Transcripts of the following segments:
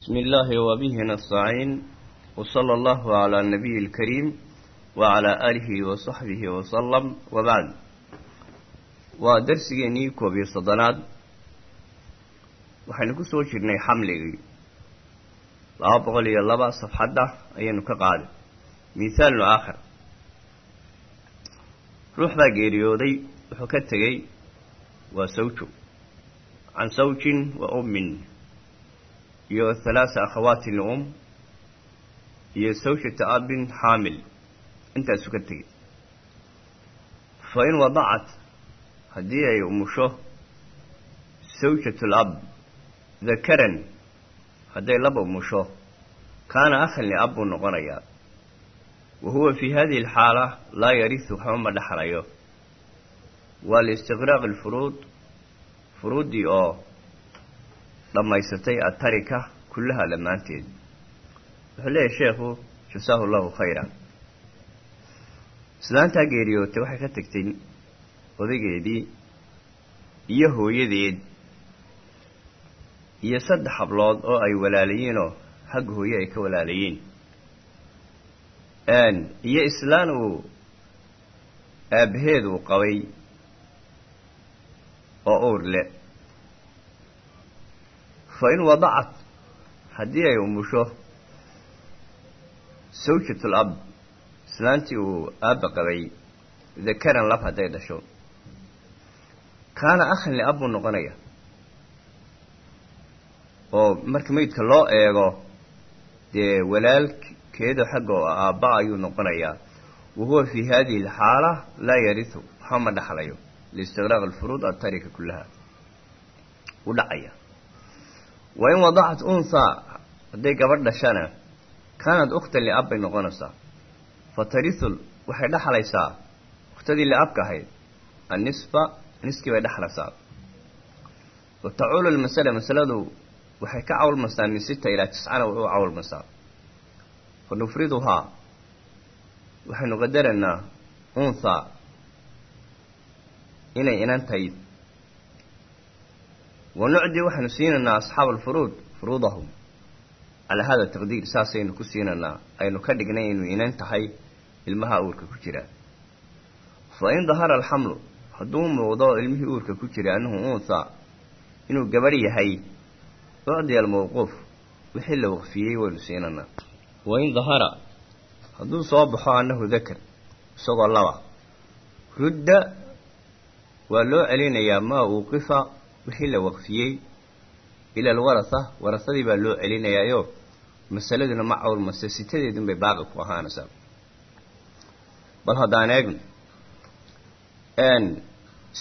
بسم الله وبه نستعين وصلى الله على النبي الكريم وعلى آله وصحبه وسلم وبعد ودرسيني كوبي صدنات waxaynu ku soo jirnay xamligii laba boqol iyo laba safxadda ayaynu ka qaaday mithaalun aakhir ruux baa geeriyooday wuxuu ka tegey waa sawjo can sawjin wa ummin iyo halaasa akhawaatin lium iyo sawjata abin xaamil. Intaasuu ka tegey. Fa in wadacat haddii ay umusho sawjatu lab dakaran hadday laba umusho kaana akhan liab buu noqonayaa. Wa huwa fii hadihi alxaala laa yarisu waxba ma dhexlayo waa liistiqraaq alfuruud furuuddii oo dhammaysatay atarika kullaha dhammaanteed wuxuu leeyahay sheekhu jasaahu llahu khayran. Islaantaa geeriyootay waxay ka tegtay odaygeedii iyo hooyadeed iyo saddex hablood oo ay walaalayiinoo xagga hooye ay ka walaalayiin. Iyo islaan uu aabbaheed uu qabay oo uur le fa in wadacat haddii ay umusho sawjatul ab islaantii uu aabba qabay dakaran lab hadday dhasho kaana akhan liab buu noqonaya oo marka meydka loo eego dee walaalkeedo xagga oo aabba ayuu noqonayaa wa huwa fii hadihi alxaala laa yarisu waxba ma dhexlayo liistiqraaq alfuruud atarika kullaha wa in wadacat unhaa hadday gabadh dhashana kaanad ukhtan liab bay noqonaysaa fa tarisul waxay dhexlaysaa ukhtadii liabka ahayd annisfa niskii bay dhexlaysaa wa tacuulu lmasala masaladu waxay ka cawlmasaa min sita ilaa tiscana way u cawlmasaa fa nufriduhaa waxaynu qadaraynaa unthaa inay inan wa nucdi waxaynu siinaynaa asxaaba alfuruud furuudahum calaa hada taqdiir saasaynu ku siinaynaa aynu ka dhignay inuu inan tahay ilmaha uurka ku jira fa in dahara alxamlu hadduu muuqdo ilmihii uurka ku jira annahu unthaa inuu gabadh yahay ucdiya almawquuf wixii la waqfiyey waynu siinanaa wa in dahara hadduu soo baxo annahu dakar isagoo laba rudda waa loo celinayaa maa uuqifa wixii la waqfiyey ila alwaratha warasadii baa loo celinayaayo masaladuna ma cawlmase sitadeedun bay baaqi ku ahaanaysaa. Bal haddaan eegno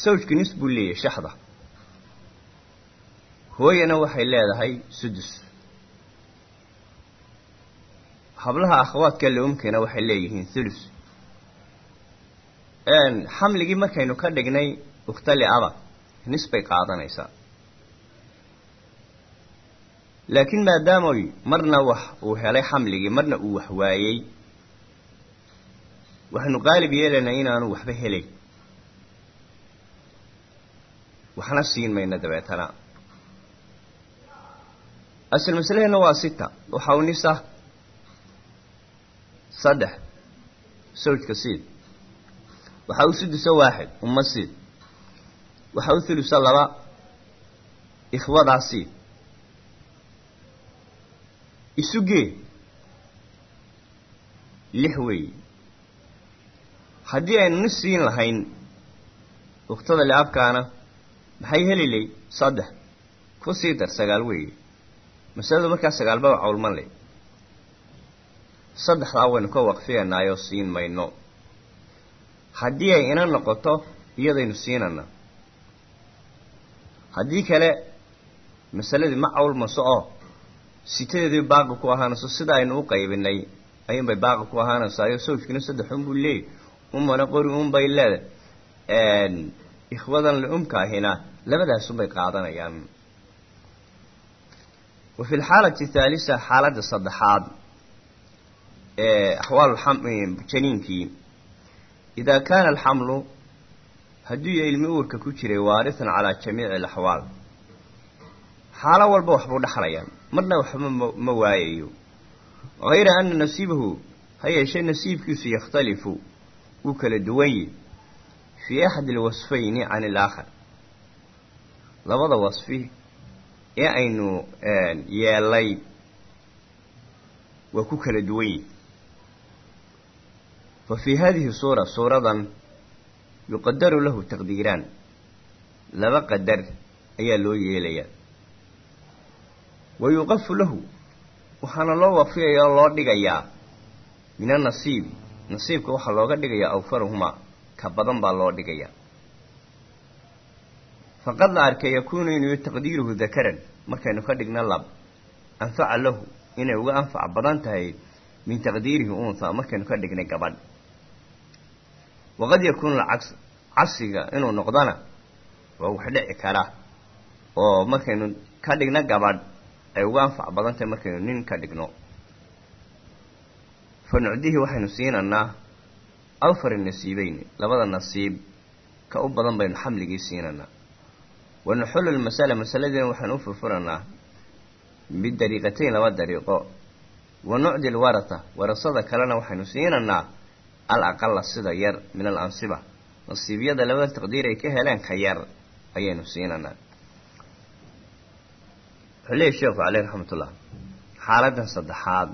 sawjka nis buu leeyahay shaxda. Hooyana waxay leedahay sudus. Hablaha akhawaadka laumkana waxay leeyihiin thulus. Xamligii markaynu ka dhignay ukhtali aba nis bay qaadanaysaa laakiin maadaamoy marna wax uu helay xamligii marna uu wax waayey waxaynu qaalib yeelaynaa inaanu waxba helayn waxna siin mayno dabeetana asal masalaheenna waa sita waxa u nisa saddex sawjka siid waxa u sudusa waaxid umma siid waxa u thulusa laba ikhwadaa siid isugee lix weeye haddii aynu nis siin lahayn uktada liabkaana maxay heli lay saddex. Ku sii dar sagaal weeye masaladu markaa sagaalbaba cawlman le saddexdaa waynu ka waqfiyanaayoo siin mayno. Haddii ay ina noqoto iyadaynu siinana haddii kale masaladii ma cawlmaso oo sitadeedii baaqi ku ahaanayso sida aynu u qaybinay ayuunbay baaqi ku ahaanaysaayoo sawjkina saddex unbuu leeyay umana qori unbay leedahay. Ikhwadan liumkaahina labadaasunbay qaadanayaan. Wa fi lxaalati thaalisa xaaladda saddexaad ee axwaal janiinkii idaa kaana alxamlu hadduu ya ilmi uurka ku jiray waarihan calaa jamiici alaxwaal xaalo walba waxbuu dhexlayaa marna waxba ma waayayo hayra ana nasiibahu ha yeeshee nasiibkiisu yakhtalifu wuu kala duwan yihi fii axadi alwasfayni can ilaakhar labada wasfi ee aynu yeelay waa ku kala duwan yihi fa fii hadihi suura suuradan yuqadaru lahu taqdiiraan laba qadar ayaa loo yeelayaa wa yuqafu lahu waxaana loo wafiyaya oo loo dhigayaa min annasiibi nasiibka waxaa looga dhigayaa awfarahumaa ka badan baa loo dhigayaa faqad la arkay yakuunu inuu taqdiiruhu dakaran markaynu ka dhigno lab anfaca lahu inay uga anfac badan tahay min taqdiirihi untha markaynu ka dhignay gabadh waqad yakuunu alcagsi cagsiga inuu noqdona waa wax dhici kara oo markaynu ka dhigno gabadh ay uga anfac badan tahay markaynu nin ka dhigno. Fa nucdihi waxaynu siinanaa awfar nasiibeyni labada nasiib ka u badan baynu xamligii siinanaa. Wa nuxullu lmasala masaladiina waxaynu u furfuranaa bidariiqatayn laba dariiqo. Wa nucdi alwarata warasada kalena waxaynu siinanaa al aqala sida yar min al ansiba. Nasiibyada labada taqdiir ay ka heleen ka yar ayaynu siinanaa wuxuu leeyahy sheekhu caleyh raxmatullah xaaladan saddexaad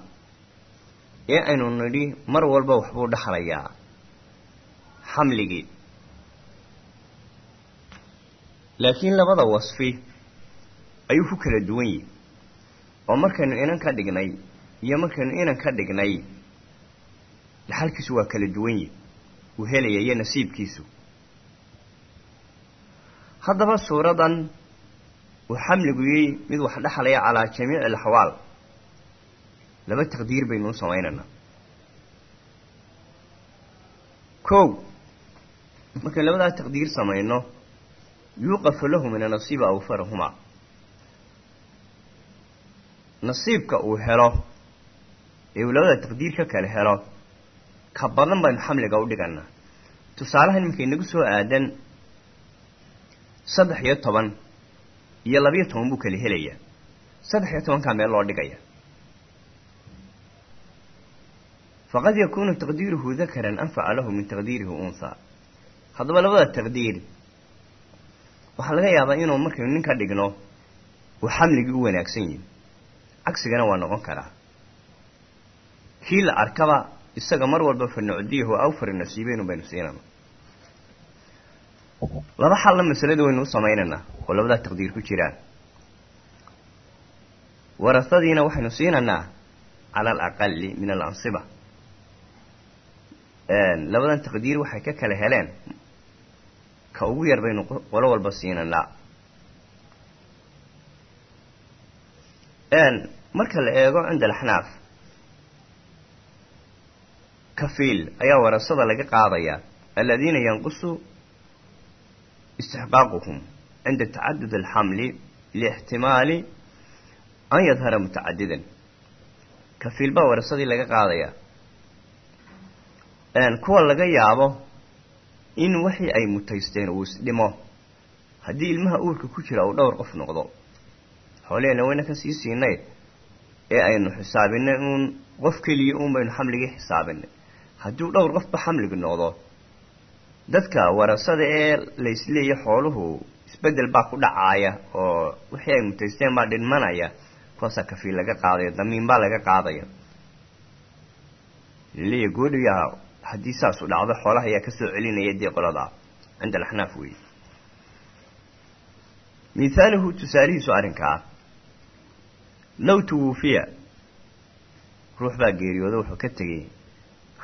ee aynu nidhi mar walba waxbuu dhexlayaa xamligii. Laakiin labada wasfi ayuu ku kala duwan yihi oo markaynu inan ka dhignay iyo markaynu inan ka dhignay dhaxalkiisu waa kala duwan yihi uu helaya iyo nasiibkiisu. Haddaba suuradan uu xamligu yihi mid wax dhexlaya calaa jamiici alaxwaal. Laba taqdiir baynu u samaynaynaa kow markaynu labadaa taqdiir samayno yuuqafu lahu min anasiibi awfarahumaa nasiibka uu helo ee uu labada taqdiir ka kale helo ka badan baynu xamliga u dhiganaa tusaalahan iminka inagu soo aadan saddex iyo toban iyo labiyo toban buu kala helayaa saddex iyo tobankaa meel loo dhigaya. Faqad yakuunu taqdiiruhu dakaran anfaca lahu min taqdiirihi unthaa haddaba labada taqdiir waxaa laga yaabaa inuu markaynu nin ka dhigno uu xamligii u wanaagsan yihi cagsigana waa noqon karaa. Kii la arkaba isaga mar walba fa nucdiyahu awfar nasiibeynu baynu siinana laba xalna masalada waynu u samaynaynaa oo labadaa taqdiir ku jiraan. Warasadiina waxaynu siinaynaa cala alaqali min alansiba labadan taqdiir waxay ka kala heleen. Ka ugu yar baynu qolo walba siinaynaa. Marka la eego cinda alaxnaaf kafiil ayaa warasada laga qaadayaa aladiina yanqusu istixqaaquhum cinda tacadud alxamli liixtimaali an yadhara mutacadidan kafiil baa warasadii laga qaadayaa kuwa laga yaabo in wixii ay mutaysteen uu isdhimo haddii ilmaha uurka ku jira uu dhowr qof noqdo xooliheenna wayna ka sii siinay ee aynu xisaabinay uun qof keliya uun xamligii xisaabinay hadduu dhowr qofba xamligi noqdo dadka warasada ee laysleeya xooluhu isbeddel baa ku dhacaaya oo wixii ay mutaysteen baa dhinmanaya kuwaasaa kafiil laga qaadaya damiin baa laga qaadaya laleeya goodhiyaa haddii saasu dhacdo xoolaha ayaa ka soo celinaya dee qoladaa cinda alaxnaaf weeye mithaaluhu tusaalihiisu arrinkaa low tuwuufiya ruux baa geeriyooda wuxuu ka tegey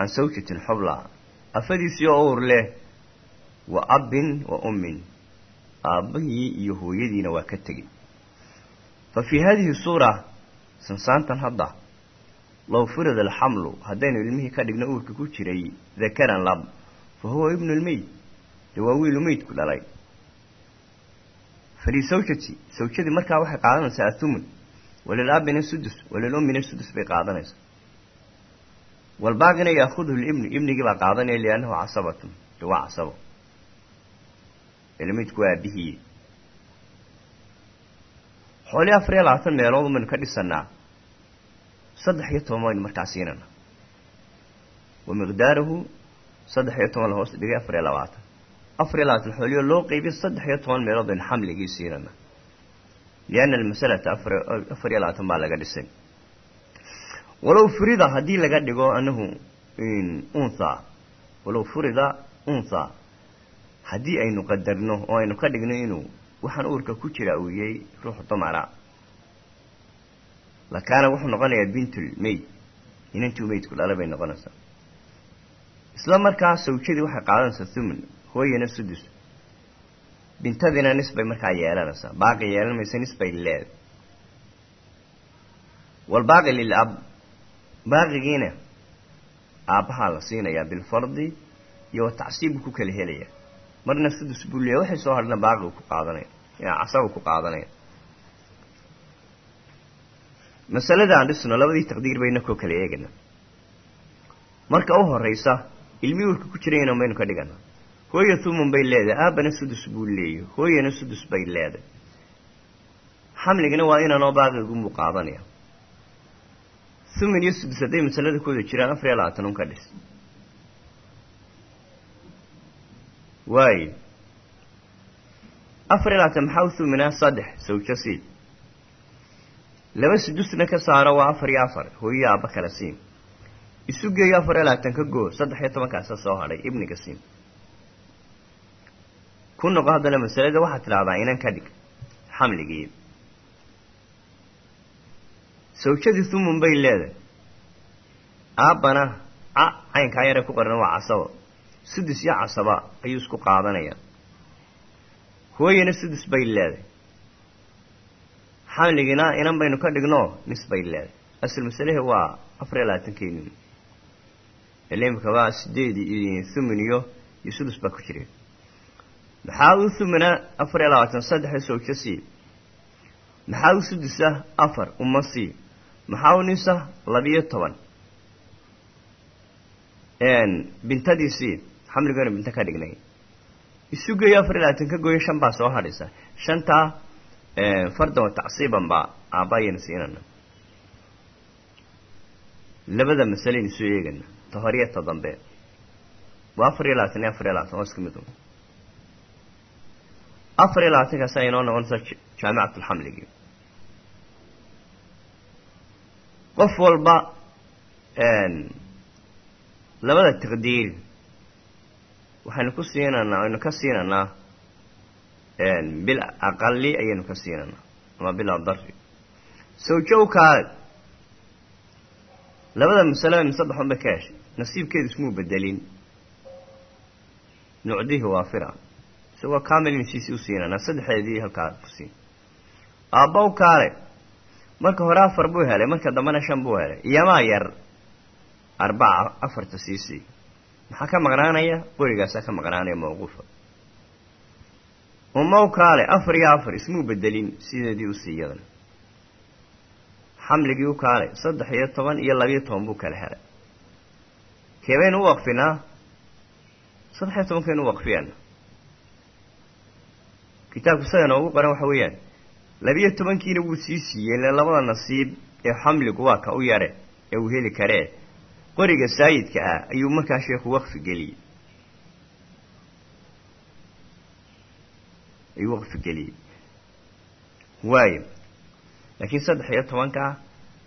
can sawjatin xubla afadiisii oo uur leh wa abbin wa ummin aabbahii iyo hooyadiina waa ka tegey fa fii haadihi suura sansaantan hadda low furida alxamlu haddaynu ilmihii ka dhigno uurka ku jiray dakaran lab fa huwa ibnu lmeyd dee waa wiilu meydku dhalay falii sawjati sawjadii markaa waxay qaadanaysaa athumun walilaabbina sudus walilummina sudus bay qaadanaysaa walbaaqina yaakhudhu libnu ibnigii baa qaadanaya liannahu casabatun de waa casabo ilmeydku waa aabihii xoolii afar iyo labaatan meelood baynu ka dhisanaa saddex iyo toban baynu markaa siinana wa miqdaaruhu saddex iyo toban la hoos dhigay afar iyo labaatan afar iyo labaatan xooliyo loo qeybiyo saddex toban meelood baynu siinana lianna almasalata afar labaatan baa laga dhisay walow furida haddii laga dhigo anahu untha walow furida untha haddii aynu qadarno oo aynu ka dhigno inuu waxaan uurka ku jira uu yahay ruux dumara lakaana wuxuu noqonayaa bintul meyd inantuu meydku dhala bay noqonaysaa isla markaa sawjadii waxay qaadanaysaa thumun hooyana sudus. Bintadiina nis bay markaa yeelanaysaa baaqi yeelan maysa nis bay leed walbaaqi lilab baaqigiina aabbahaa la siinayaa bilfardi iyo tacsiib buu ku kala helaya. Marna sudus buu leeya waxay soo hadhna baaqi ku qaadanaya casabu ku qaadanaya masalada aan dhisno labadii taqdiir bayna koo kala eegana marka u horeysa ilmi uurka ku jirayna maynu ka dhigana hooya thumun bay leedahay aabana sudus buu leeyahy hooyana sudus bay leedahay. Xamligana waa inanoo baaqigunbuu qaadanaya thumun iyo sudus hadday masalada ku wada jiraan afar iyo labaatan un ka dhis waayo afar iyo labaatan maxaa u thuminaa saddex sawjo sii laba sudusna ka saaro waa afar iyo afar hooyo aabba kala siin isu geeyo afar iyo labaatan ka goo saddex iyo tobankaasa soo hadhay ibniga siin ku noqo haddana masalada waxaad tidhahdaa inan ka dhig xamligii sawjadii thumun bay leedahay aabbana ca caynkaa yare ku qaran waa casabo sudus iyo casaba ayuu isku qaadanaya. Hooyana sudus bay leedahay xamligina inan baynu ka dhigno nis bay leedahay asal masalehe waa afar iyo labaatankeeni ilimka waa sideed thumun iyo iyo sudus ku jira. Maxaa u thumina afar iyo labaatan? Saddexa sawjo maxaa u sudusa afar? Uma sii. Maxaa u nisa? Labiyo toban. Bintadii sii. Xamligana binto ka dhignay. Isu geeyo afar iyo labaatan ka gooyo shan baa soo hadhaysa. Shantaa fardan tacsiiban baa aabbaayayna siinana labada masaleynu soo eegana. Ta horiya ta dambe waa afar iyo labaatan iyo afar iyo labaatan waa isku mid afar iyo labaatankaas ay inoo noqonaysaa jaamicatulxamligii qof walba labada taqdiir waxaynu ku siinanaa aynu ka siinanaa bil aqali ayaynu ka siinanaa ama bil adari sawjowkaa labada masalo min saddex un bay ka heshay nasiibkeedu ismuu bedelin nucdihi waafira isagoo kamilnsiisi u siinanaa saddexdeedii halkaa ku siin. Kaale marka hore afar buu helay marka dambena shan buu helay. Iyamaa yar arbaca afarta siisii maxaa ka maqnaanaya? Qorigaasaa ka maqnaanaya mawquufa. Umaw kaale afar iyo afar ismuu bedelin sideedii u siiyadana xamligii u kaale saddex iyo toban iyo labiyo toban buu kala helay. Keebaynu u waqfinaa saddex iyo tobankaynu u waqfiyana kitaabku sida noogu qoran waxa weeyaan labiyo tobankiina wuu sii siiyey ile labada nasiib ee xamligu waa ka u yare ee uu heli karee qoriga saayidka ah ayuu markaa sheekhu waqfi geliyey ayuu waqfi geliyey waayo laakiin saddex iyo tobanka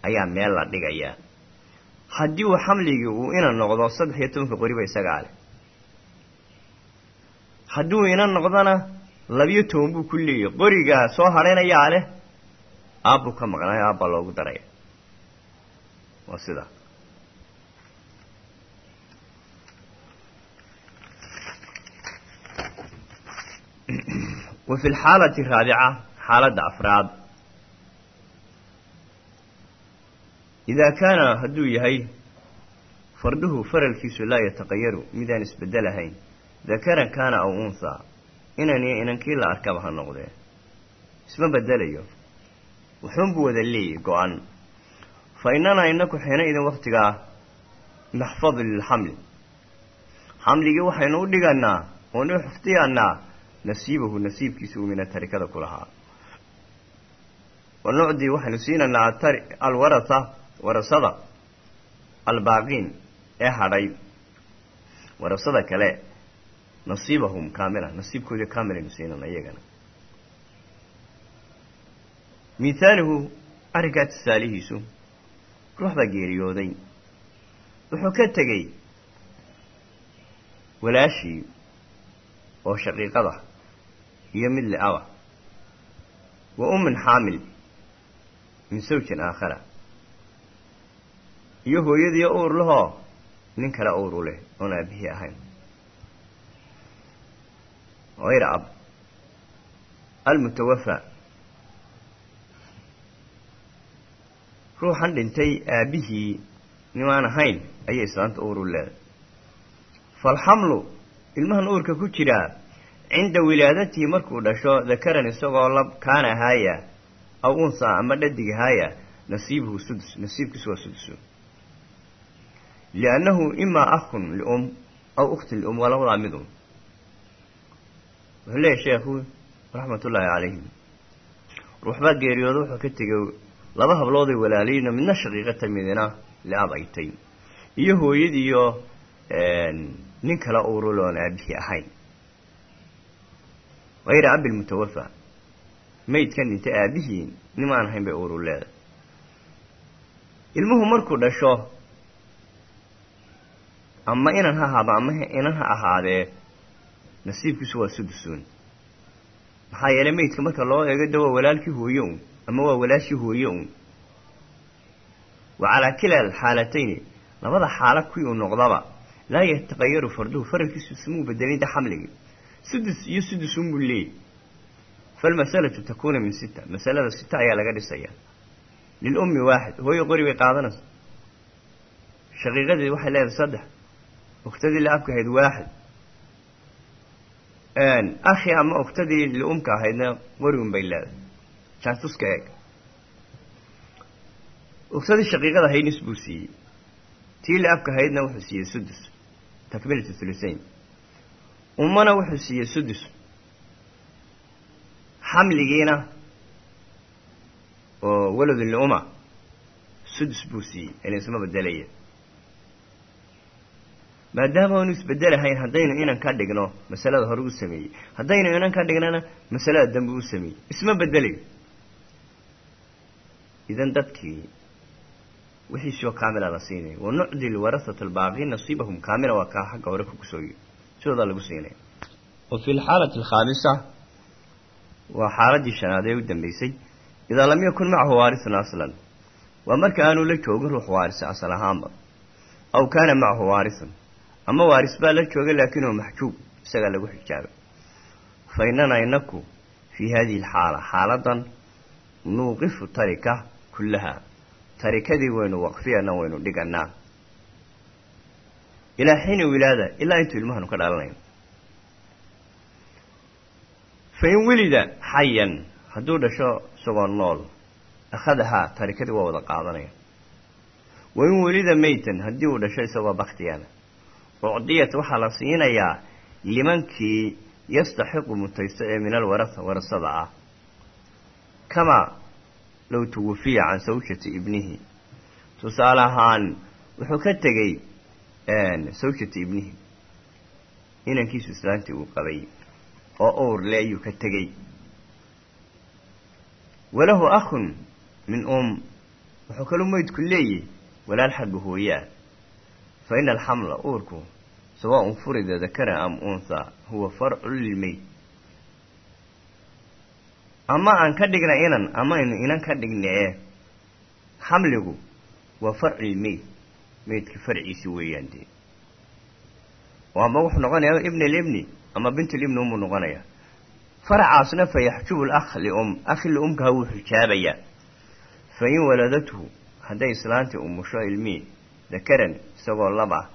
ayaa meel la dhigayaa haddii uu xamligii uu ina noqdo saddex iyo tobanka qoriba isagaa leh haddii uu ina noqdona labiyo toban buu ku leeyahy qorigaa soo hadhaynayaa leh aabbuu ka maqnaayo aabbaa loogu daraya waa sidaa wa fi lxaalati araabica xaaladda afraad. Idaa kaana hadduu yahay farduhu faralkiisu laa yataqayaru midaan isbedelahayn dakaran kaana aw unhaa inan iyo inankii la arkaba ha noqdee isma bedelayo. Wuxuunbuu wada leeyahy go-an. Fa innanaa inaku xiina idin waktigaa naxfadu lilxamli xamligii waxaynu u dhiganaa oonu xifdiyanaa nasiibahu nasiibkiisa uu mina tarikada ku lahaa. Wa nucdii waxaynu siinaynaa atari alwarasa warasada albaaqiin ee hadhay. Warasada kale nasiibahum kaamila nasiibkoodii kaamilaynu siinana iyagana mithaaluhu arrinkaa tusaalihiisu ruux baa geeriyooday wuxuu ka tegey. Walaashii oo shaqiiqada iyo mid li-aba wa ummin xaamil min sawjin aakhara iyo hooyadiiyo uur lahoo nin kale uur u leh oon aabihii ahayn hayra ab almutawafa ruuxan dhintay aabbihii nimaan ahayn ayay islaanta uur u leedahay falxamlu ilmahan uurka ku jiraa cinda wilaadatihi markuu dhasho dakaran isagoo lab kaana haaya aw unsa ama dhadig haaya nasiibuhu sudus nasiibkiisu waa sudusu liannahu imaa akhun lium aw ukhtin lium waa labadaa mid un wuxuu leeyahy sheekhu raxmatullaahi calayhim ruuxbaa geeriyooda wuxuu ka tegay laba hablooday walaaliyiino midna shaqiiqata midina li-ab ay tay iyo hooyadiiyo nin kale uurul oon aabihii ahayn. Hayra abi lmutawafa maydkan dhintay aabihii nimaan ahayn bay uurul leedahay. Ilmuhu markuu dhasho ama inan ha ahaado ama inan ha ahaadee nasiibkiisu waa sudusuun. Maxaa yeelay maydka marka loo eego de waa walaalkii hooye un ama waa walaashii hooye un wa calaa kila alxaalatayni labada xaala kuwii uu noqdaba laa yataqayaru farduhu faralkiisu ismuu bedelinta xamligii sudus iyo sudusun buu leeyay falmasalatu takuuna min sita masalada sita ayaa laga dhisayaa lilummi waaxid hooyo qori bay qaadanaysa shaqiiqadii waxay leedahay saddex. Uktadii la-abka ahayd waaxid akhi ama uktadii liumka ahaydna qorigun bay leedahay jaantuska eeg uktadii shaqiiqada ahayd nis buu siiyey tii la-abka ahaydna wuxuu siiyey sudus takmilatu thuluthayn ummana wuxuu siiyey sudus xamligiina oo waladu liuma sudus buu siiyey ila isma bedelaya maadaama aanu isbedelahayn haddaynu inan ka dhigno masalada hore u sameeyey. Haddaynu inan ka dhignana masalada dambe u sameeyey. Isma bedelayo idan dadkii wixiisoo kaamila la siinaya wa nucdi lwarasata albaaqiin nasiibahum. Kaamila waa kaa xagga hore kukusooy sidoodaa lagu siinaya wa fi lxaalati alkhaamisa. Waa xaaladii shanaad ee u dambeysay. Idaa lam yakun macahu waarisun aslan. Waa marka aanu la joogin ruux waarisa asal ahaanba. Aw kaana macahu waarisun ama waaris baa la jooga laakiin oo maxjuub isagaa lagu xijaabay. Fa inaku fii hadihi alxaala xaaladan nuuqifu tarika kullaha. Tarikadii waynu waqfiyana waynu dhiganaa ilaa xiini wilaada ilaa intuu ilmahanu ka dhalanayo fa in welida xayan hadduu dhasho isagoo nool akhadahaa tarikadii waa wada qaadanaya. Wa in welida meytan haddii uu dhasho isagoo baktiyana ucdiyat waxaa la siinayaa limankii yastaxiqu mutaysto ee min alwarasa warasada ah. Kamaa low tuwafiya can sawjati ibnihi. Tusaale ahaan wuxuu ka tegey sawjati ibnihi. Inankiisu islaantii uu qabay oo owrle ayuu ka tegey. Walahu akhun min um wuxuu kaluu meydku leeyahy walaal xagga hooyaa fa ina alxamla uurku sawaaun furida dakaran am unthaa huwa farcu lilmeyd ama aan ka dhigna inan ama aynu inan ka dhigna ee xamligu waa farculilmeyd meydka farciisi weeyaan dee oo ama wuxuu noqonayaa ibna libni ama bintulibni umuu noqonayaa faracaasna fa yaxjubu lakh lium akhi liumkaha wuu xijaabayaa fa in waladathu hadday islaantii umusho dakaran isagoo lab ah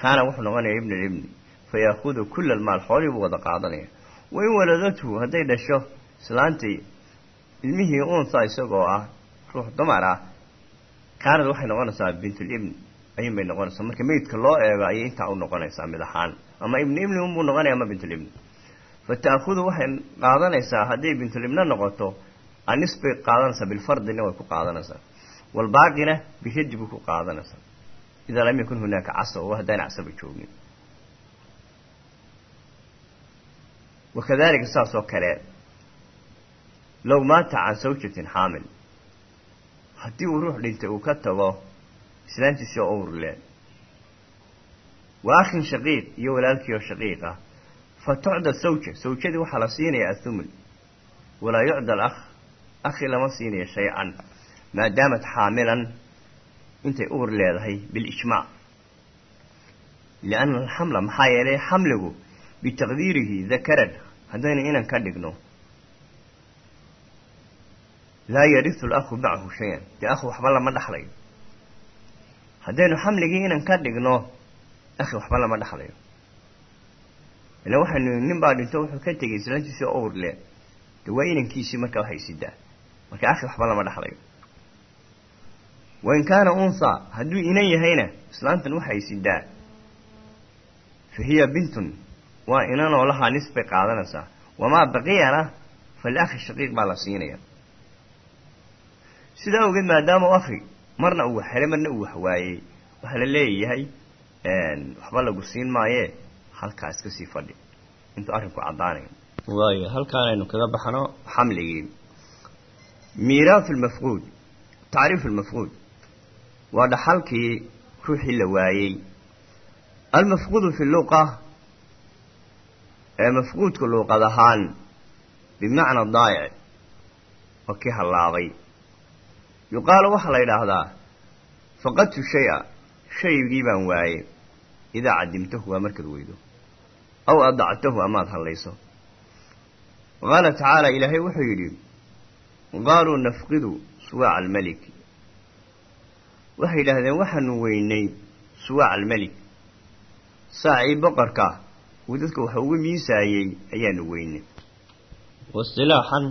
kaana wuxuu noqonayaa ibna libni fa yaakudu kula almaal xoolii buu wada qaadanaya wa in waladathu hadday dhasho islaantii ilmihii unsa isagoo ah ruux dumar ah kaanad waxay noqonaysaa bintulibni ayuun bay noqonaysaa marka meydka loo eego ayay intaa u noqonaysaa mid ahaan ama ibnu ibni unbuu noqonaya ama bintulibni fa ta'khudu waxay qaadanaysaa hadday bintulibna noqoto anis bay qaadanaysaa bilfardina way ku qaadanaysaa walbaaqina bishadi bay ku qaadanaysaa idaa lam yakun hunaaka casa oo haddaan casaba joogin wakadalika saas oo kale low maata can sawjatin xaamil haddii uu ruux dhintay uu ka tago islaantiisii oo owrle wa akhin shaqiiq iyo walaalkii oo shaqiiq ah fa tucda sawja sawjadii waxaa la siinayaa athumun walaa yucda alakh akhi lama siinayo shay-an xaamilan intay uur leedahay bilijmaac lianna alxamla maxaa yeelay xamligu bitaqdiirihi dakaran haddaynu inan ka dhigno. Laa yarisu lakhu macahu shay-an dee waxba lama dhaxlayo haddaynu xamligii inan ka dhigno akhi waxba lama dhaxlayo. Ila waxaynu nin baa dhinto wuxuu ka tegay islaantiisii oo owrle de waa inankiisii markaa waxay sidaa marka akhi waxba lama dhaxlayo wain kaana unhaa hadduu inan yahayna islaantan waxay sidaa fa hiya bintun waa inanoo lahaa nis bay qaadanaysaa wamaa baqiyana faliakhi shaqiiq baa la siinaya sidaa ogeed maadaama u akhi marna uu wax helay marna uu wax waayey waxaa la leeyahay waxba lagu siin maayee halkaa iska sii fadhi intuu arrinku caddaanayo waayo halkaanaynu kaga baxno xamligii miiraafu lmafquud tacriifu lmafquud waa dhaxalkii ruuxii la waayey. Almafquudu fi luqa ee mafquudka luuqad ahaan bimacna daayic oo kii hallaabay. Yuqaalu waxaa la yidhaahdaa faqadtu shay-a shaygii baan waaye idaa cadimtahu waa markaad weydo. Aw adactahu amaad hallayso qaala tacaala ilaahay wuxuu yidhi qaaluu nafqidu suwaaca almelik waxay yidhaahdeen waxaanu weynay suwaaca almelik saacii boqorka uu dadka waxa uga miisaayey ayaanu weynay. Wasilaaxan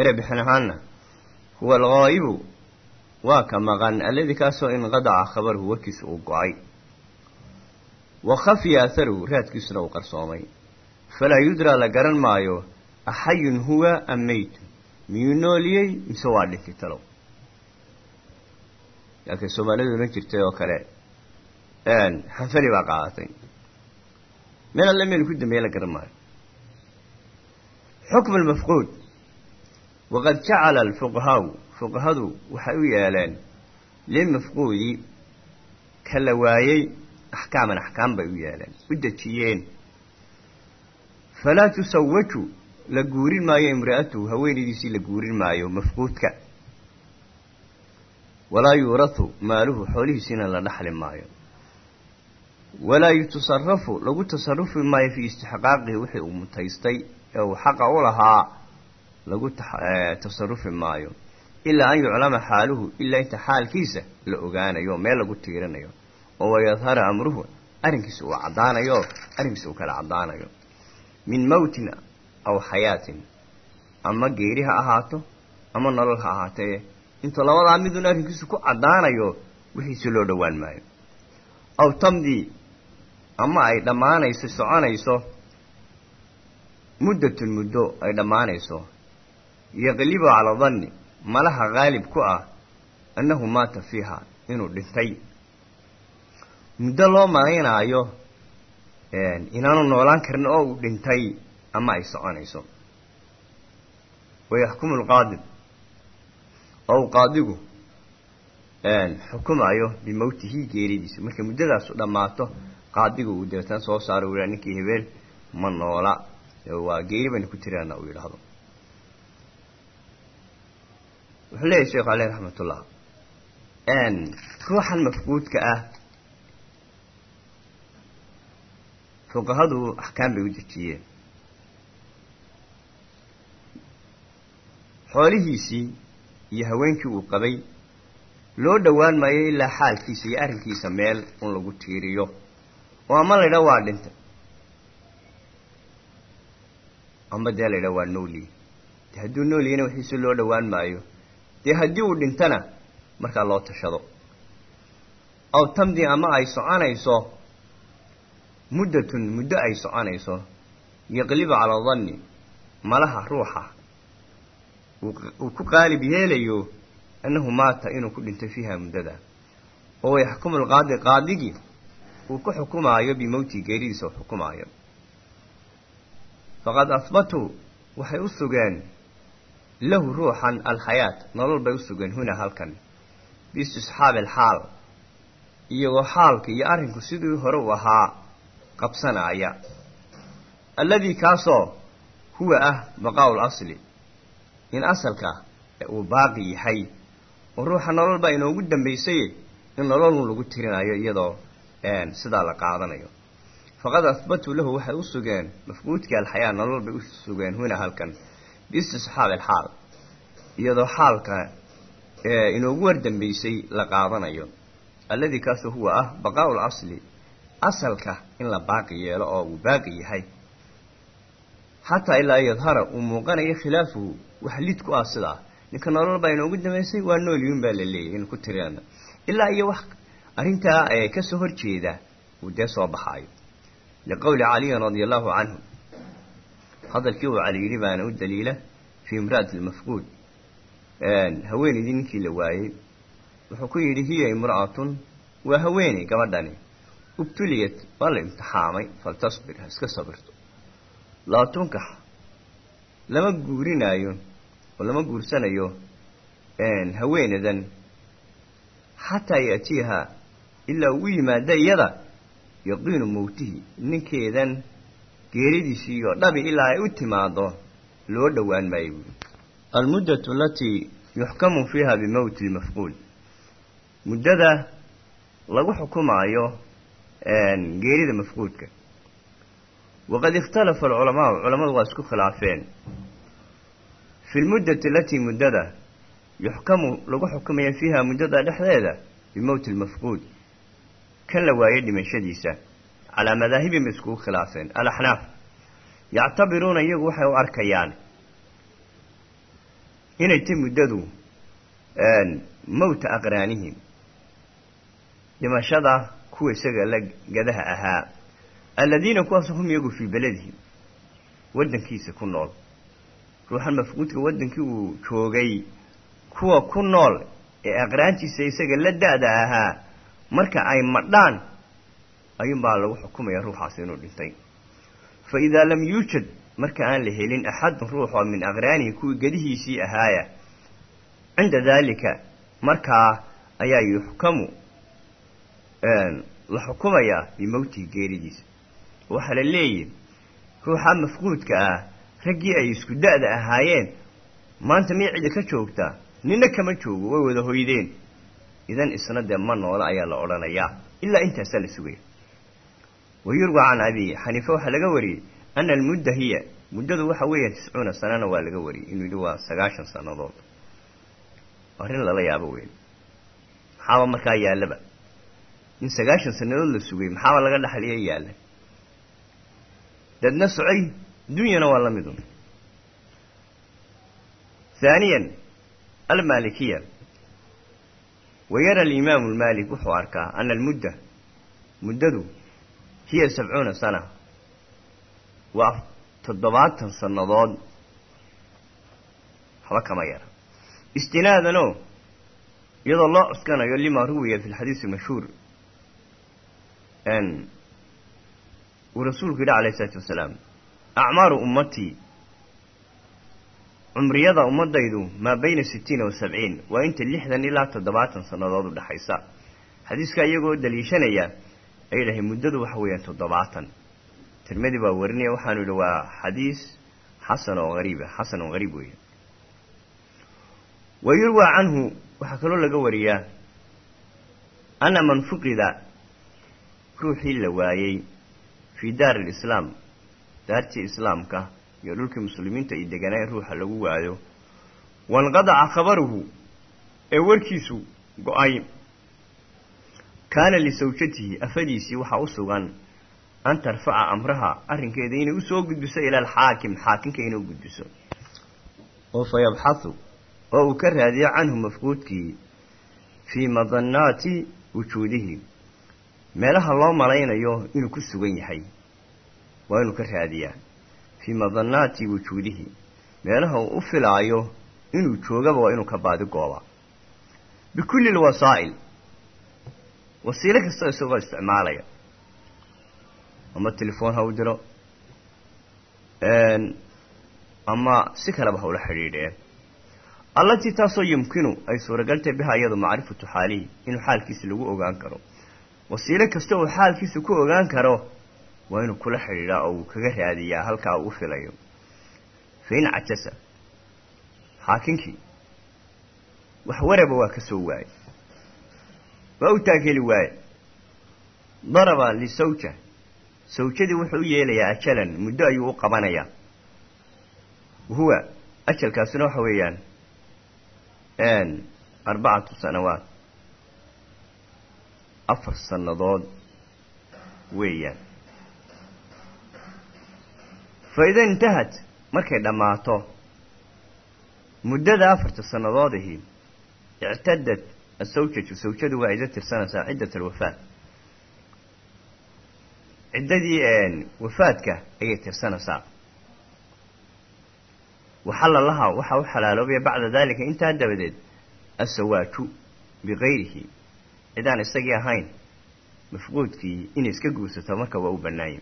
erebixin ahaanna huwa alghaa'ibu waa ka maqan alladii kaasoo inqadaca khabaruhu warkiisu uu go'ay. Wa khafiya atharuhu raadkiisuna uu qarsoomay. Falaa yudraa la garan maayo axayun huwa am meytun miyuu nooliyey mise waa dhintay talow laakiin soomaalidu ma jirtay oo kale xanfali baa qaadatay meel alle meel ku dambeeye la garan maayo xukmu lmafquud waqad jacala fuqahadu waxay u yeeleen lilmafquudi ka la waayey axkaaman axkaam bay u yeeleen u dejiyeen falaa tusawaju la guurin maayo imra'atuhu haweenaydiisii la guurin maayo mafquudka walaa yuurahu maaluhu xoolihiisiina la dhaxli maayo. Walaa yutasarafu lagu tasarufi maayo fii istixqaaqihi wixii uu mutaystay ee uu xaqa u lahaa lagu tasarufi maayo. Ilaa an yuclama xaaluhu ilaa inta xaalkiisa la ogaanayo meel lagu tiirinayo oo wayadhara amruhu arrinkiisa uu caddaanayo arrinkiisa uu kala caddaanayo. Min mowtin aw xayaatin ama geeri ha ahaato ama nolol ha ahaatee intuu labadaa midun arrinkiisu ku caddaanayo wixiisi loo dhowaan maayo. Aw tamdii ama ay dhammaanayso soconayso muddatun muddo ay dhammaanayso. Yaqlibu calaa danni malaha qaalib ku ah annahu maata fiiha inuu dhintay. Muddo loo malaynaayo inaanu noolaan karin oo uu dhintay ama ay soconayso. Wayaxkumu lqaadib oo qaadigu xukumayo bimowtihi geeridiisa markay muddadaasu dhammaato qaadigu uu dabeetana soo saaro u yidhaha ninkii ma noola waa geeri baynu ku tiraana uu yidhaahdo wuxuu leeyahy sheekhu caleyh raxmatullah ruuxan mafquudka ah fuqahadu axkaam bay u dejiyeen xoolihiisii iyo haweenkii uu qabay loo dhowaan maayo ilaa xaalkiisa iyo arrinkiisa meel un lagu tiiriyo. Oo ama la ydhaha waa dhintay ama dee la ydhaha waa noolyi de hadduu noolyana wixiisi loo dhowaan maayo? Dee haddii uu dhintana markaa loo tashado. Aw tamdi ama ay soconayso muddatun muddo ay soconayso yaqlibu calaa danni malaha ruuxa uu ku qaalib yeelayo annahu maata inuu ku dhintay fiiha muddada oo yaxkumu alqaadi qaadigii uu ku xukumaayo bimowtii geeridiisa u xukumaayo. Faqad ahbatuu waxay u sugeen lahu ruuxan alxayaat nolol bay u sugeen huna halkan biistisxaabi alxaal iyagoo xaalka iyo arrinku sidii hore u ahaa qabsanaaya. Alladii kaasoo huwa ah baqaa'u lasli in asalka uu baaqi yahay oo ruuxa nolol baa inoogu dambaysay in nololun lagu tirinayo iyadoo sidaa la qaadanayo. Faqad ahbatuu lahu waxay u sugeen mafquudkii alxayaa nolol bay u sugeen huna halkan. Biistisxaabi alxaal iyadoo xaalka inoogu wardambaysay la qaadanayo. Alladii kaasoo huwa ah baqaa'u lasli asalka in la baaqi yeelo oo uu baaqi yahay. Xataa ilaa yadhara uu muuqanayo khilaafuhu wax lid ku ah sidaa ninka nolol baa inoogu dambaysay waa noolyun baa la leeyahy inu ku tirinana ilaa iyo wax arrintaa ka soo hor jeeda uu dee soo baxaayo. Liqowli caliyin radia canhu hadalkii uu cali yidhi baana u daliila fii imra'ati lmafquud haweenaydii ninkii la waayey wuxuu ku yidhi hiya imra'atun waa haweeney gabadhani. Ubtuliyat waa la imtixaamay faltasbir ha iska sabirto. Laa tunkax lama guurinaayo oo lama guursanayo haweenadan xataa yaatiiha ilaa ugu yimaada iyada yaqiinu mowtihi ninkeedan geeridiisii iyo dhabi ilaa ay u timaado loo dhowaan maayo buuri almuddatu alatii yuxkamu fiiha bimowti lmafquud muddada lagu xukumaayo geerida mafquudka waqad ikhtalafa alculamaau culamadu waa isku khilaafeen fi lmuddati alatii muddada yuxkamu lagu xukumaya fiiha muddada dhexdeeda bimowti lmafquud kan la waayey dhimashadiisa calaa madaahibin bay iskugu khilaafeen alaxnaaf yactabiruuna iyagu waxay u arkayaan inay ti muddadu mowta aqraanihim dhimashada kuwa isaga la gadaha ahaa alladiina kuwaas hum iyagu fii beledihim waddankiisa ku nool ruuxan mafquudka waddankii uu joogay kuwa ku nool ee aqraantiisa isaga la da-da ahaa marka ay madhaan ayuunbaa lagu xukumaya ruuxaas inuu dhintay. Fa idaa lam yuujad marka aan la helin axadun ruux oo min aqraanihi kuwii gedihiisii ahaaya cinda daalika markaa ayaa yuxkamu la xukumayaa bimowtihi geeridiisa. Waxaa la leeyihi ruuxa mafquudka ah raggii ay isku da-da ahaayeen. Maanta miyay cidi ka joogtaa? Nina kama joogo way wada hoydeen. Idan isna dee ma noola ayaa la odhanayaa ilaa intaasaa la sugaya wayurwa can abi xaniife waxaa laga wariyey ana almudda hiya. Muddadu waxa weeya tiscuuna sanana waa laga wariyey. Inuu yidhi waa sagaashan sannadood. Arrin lala yaabo weyn. Maxaaba markaa yaallaba? In sagaashan sannadood la sugay maxaaba laga dhaxliya yaalla? Dadna socay dunyana waa la midun haaniyan almaalikiya wayara alimaamu lmaalik wuxuu arkaa ana almudda muddadu hiya sabcuuna sana waa toddobaatan sannadood waxba kama yara istinaadanoo iyadoo loo cuskanayo lima ruwiya fi lxadiisi mashhuur uu rasuulku yidhi alayh isalaatu wasalaam acmaaru ummatii cumriyada ummadaydu maa bayna sittiina wa sabciin waa inta lixdan ilaa toddobaatan sannadood u dhexaysa xadiiskaa iyagoo daliishanaya ay dhahay muddadu waxa weeyaan toddobaatan. Tirmadi baa warinaya waxaanu yidhi waa xadiis xasan oo hariiba xasan oo hariib weeye wa yurwaa canhu waxaa kaloo laga wariyaa ana man fuqida ruuxii la waayey fii daari alislaam daartii islaamka iyo dhulkii muslimiinta ay deganaayen ruuxa lagu waayo. Wanqadaca khabaruhu ee warkiisu go'ay kaana lisawjatihi afadiisii waxaa u sugan an tarfaca amraha arrinkeeda inay u soo gudbiso ila alxaakim xaakimka inay u gudbiso. Oo fa yabxathu oo uu ka raadiyo canhu mafquudkii fii madanaati wujuudihi meelaha loo malaynayo inuu ku sugan yahay waa inuu ka raadiyaa fii madanaati wujuudihi. Meelaha uu u inuu joogaba waa inuu ka baadi goobaa bikulli lwasaa'il wasiilo kasta isagoo isticmaalaya. Ama telefoon ha u diro ama si kaleba ha ula xidhiidheen allatii taasoo yumkinu ay suuragaltahay biha iyadu macrifatu xaalihi inuu xaalkiisa lagu ogaan karo. Wasiilo kasta uu xaalkiisa ku ogaan karo waa inuu kula xidhiidhaa oo uu kaga raadiyaa halkaa uu filayo. Fa in cajasa. Xaakinkii wax waraba waa ka soo waaye waa u taagheli waaye daraba lisawja sawjadii wuxuu u yeelayaa ajalan muddo ayuu u qabanayaa. Wahuwa ajalkaasina waxa weeyaan arbacatu sanawaat afar sannadood weeyaan fa ida intahat markay dhammaato. Muddada afarta sannadood ahi ictadad asawjatu sawjadu waa ida tirsanaysaa ciddat alwafaat. Ciddadii wafaadka ayay tirsanaysaa. Waxalla laha waxaa u xalaaloobaya bacda daalika intaa dabadeed asawaaju bikayrihi cidaan isagii ahayn mafquudkii inay iska guursato marka waa u bannaanye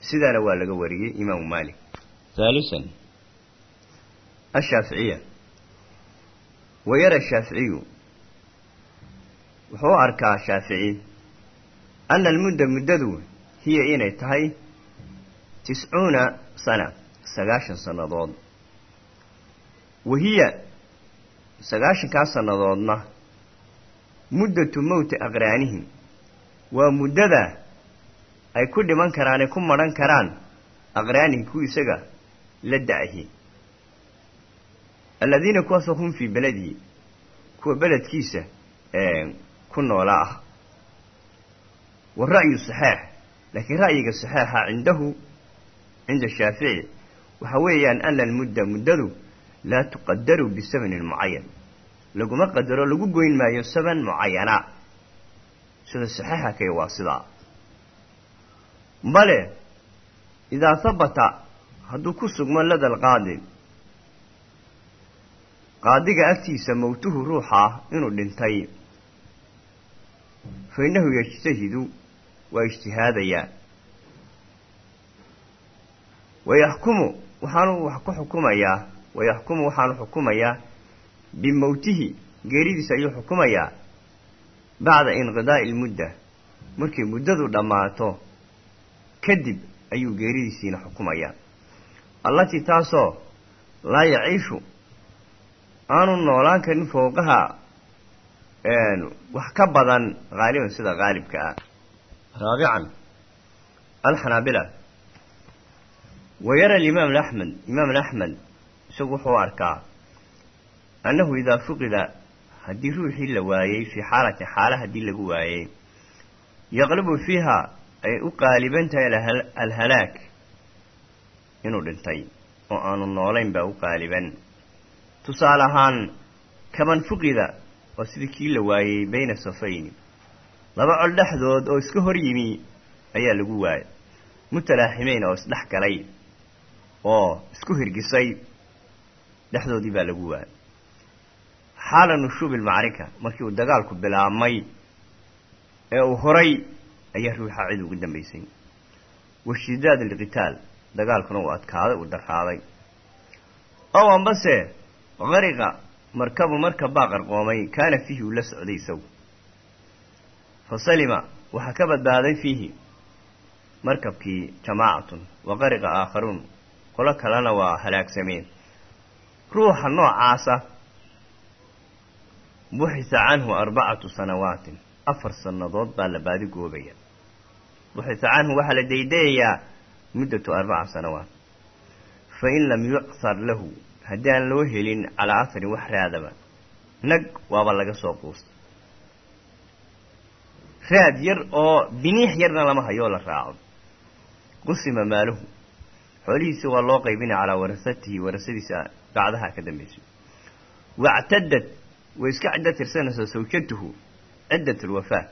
sidaana waa laga wariyey imaamu maalik. Haalisan ashaaficiya wayara shaaficiyu wuxuu u arkaa shaafici ana almudda muddadu hiya inay tahay tiscuuna sana sagaashan sannadood. Wahiya sagaashankaa sannadoodna muddatu mowti aqraanihim. Waa muddada ay ku dhiman karaan ay ku madhan karaan aqraanihi kuwa isaga la da'ahi. Aladiina kuwaasoo hum fii beladihi kuwa beledkiisa ku noola ah. Wara'yu saxeex laakiin ra'yiga saxeexa cindahu cinda shaafici waxa weeyaan ana almudda muddadu laa tuqadaru bisamanin mucayan laguma qadaro lagu goyn maayo saban mucayana sida saxeixa kay waa sidaa bale idaa habata hadduu ku sugmo lada alqaadi. Qaadiga agtiisa mowtuhu ruuxa inuu dhintay. Fa innahu yajtahidu waa ijtihaadayaa wayaxkumu waxaanu wax ku xukumayaa wayaxkumu waxaanu xukumayaa bimowtihi geeridiisa ayuu xukumayaa bacda inqidaa'i ilmudda markay muddadu dhammaato kadib ayuu geeridiisiina xukumayaa. Allatii taasoo laa yaciishu aanu noolaan karin fowqaha wax ka badan haaliban sida haalibka ah. Raabican alxanaabila wayara alimaam axmed imaam axmed isagu wuxuu arkaa annahu idaa fuqida haddii ruuxii la waayey fii xaalatin xaala haddii lagu waayey yaqlibu fiiha ay u qaaliban tahay alhalaag inuu dhintay oo aanu noolayn baa u qaaliban. Tusaale ahaan kaman fuqida waa sidii kii la waayey bayna safayni. Laba col dhexdood oo iska hor yimi ayaa lagu waayay mutalaaximeyn oo isdhex galay oo isku hirgisay dhexdoodii baa lagu waayay xaala nushuubi almacrika markii uu dagaalku bilaabmay ee uu horay ayaa ruuxa cid ugu dambaysay washidaad alqitaal dagaalkuna uu adkaaday uu darraaday ow ambase qariqa markabu markab baa qarqoomay kaana fiihi uu la socday isagu fa salima waxaa ka badbaaday fiihi markabkii jamaacatun wa qariqa aakharuun qolo kalena waa halaagsameen ruuxa noocaasa buxisa canhu arbacatu sanawaatin afar sannadood baa la baadi goobaya buxisa canhu waxaa la daydayayaa muddatu arbaca sanawaat fa in lam yucthar lahu haddii aan loo helin calaa aharin wax raadaba nag waaba laga soo quustay. Raad yar oo biniix yarna lama hayoo la raaco. Qusima maaluhu. Xoolihiisa waa loo qaybinaya calaa warasatihi warasadiisa bacdaha ka dambaysay wactadad way iska ciddo tirsanaysaa sawjatuhu ciddat alwafaa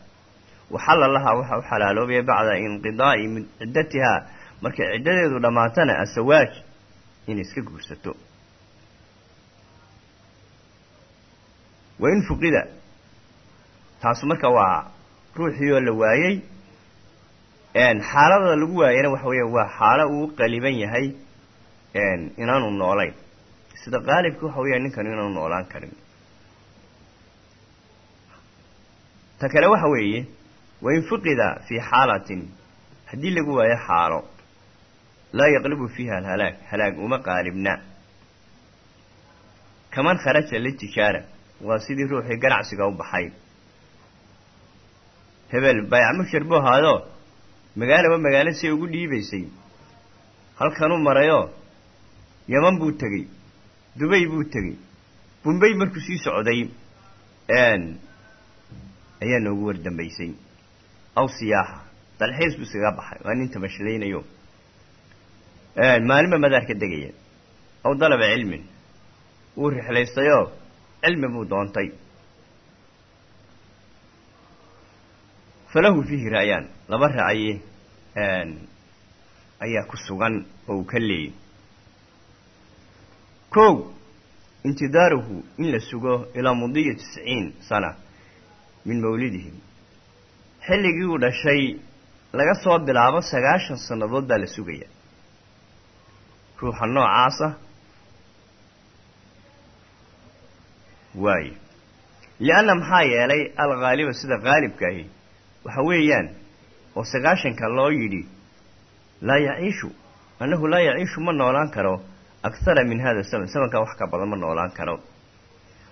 waxalla lahaa waxa u xalaaloobaya bacda inqidaa'i ciddatihaa markay ciddadeedu dhammaatana asawaaj inay iska guursato wa in fuqida taasu marka waa ruuxii oo la waayey xaalada lagu waayana waxa weeya waa xaalo uu qaliban yahay inaanu noolayn sida qaalibka waxa weeya ninkan inaanu noolaan karin ta kale waxa weeye wain fuqida fii xaalatin haddii lagu waayo xaalo laa yaqlibu fiiha alhalaag halaag uma qaalibna. Kaman kharaja litijaara waa sidii ruuxii ganacsiga u baxay. Hebel baayac mushar buu ahaado magaalaba magaalo si ugu dhiibaysay. Halkanuu marayoo yaman buu tegey dubay buu tegey bumbay markuu sii socday ayaa noogu wardambaysay aw siyaaxa. Dalxiis buu iskaga baxay. Waa nin tamashalaynayo maalinba madaar ka degaya. Aw dalaba cilmin. Wuu rixlaystayoo cilmi buu doontay. Falahu fiihi ra'yaan laba ra'ye ayaa ku sugan oo uu ka leeyay. Kow intidaaruhu in la sugo ilaa mudiya tisciin sana min mawlidihi xilligii uu dhashay laga soo bilaabo sagaashan sannadood baa la sugaya. Ruuxa noocaasa waayo lianna maxaa yeelay alghaaliba sida haalibka ahi waxa weeyaan oo sagaashanka loo yidhi laa yaciishu annahu laa yaciishu ma noolaan karo akhara min hada zaman samankaa wax ka badan ma noolaan karo.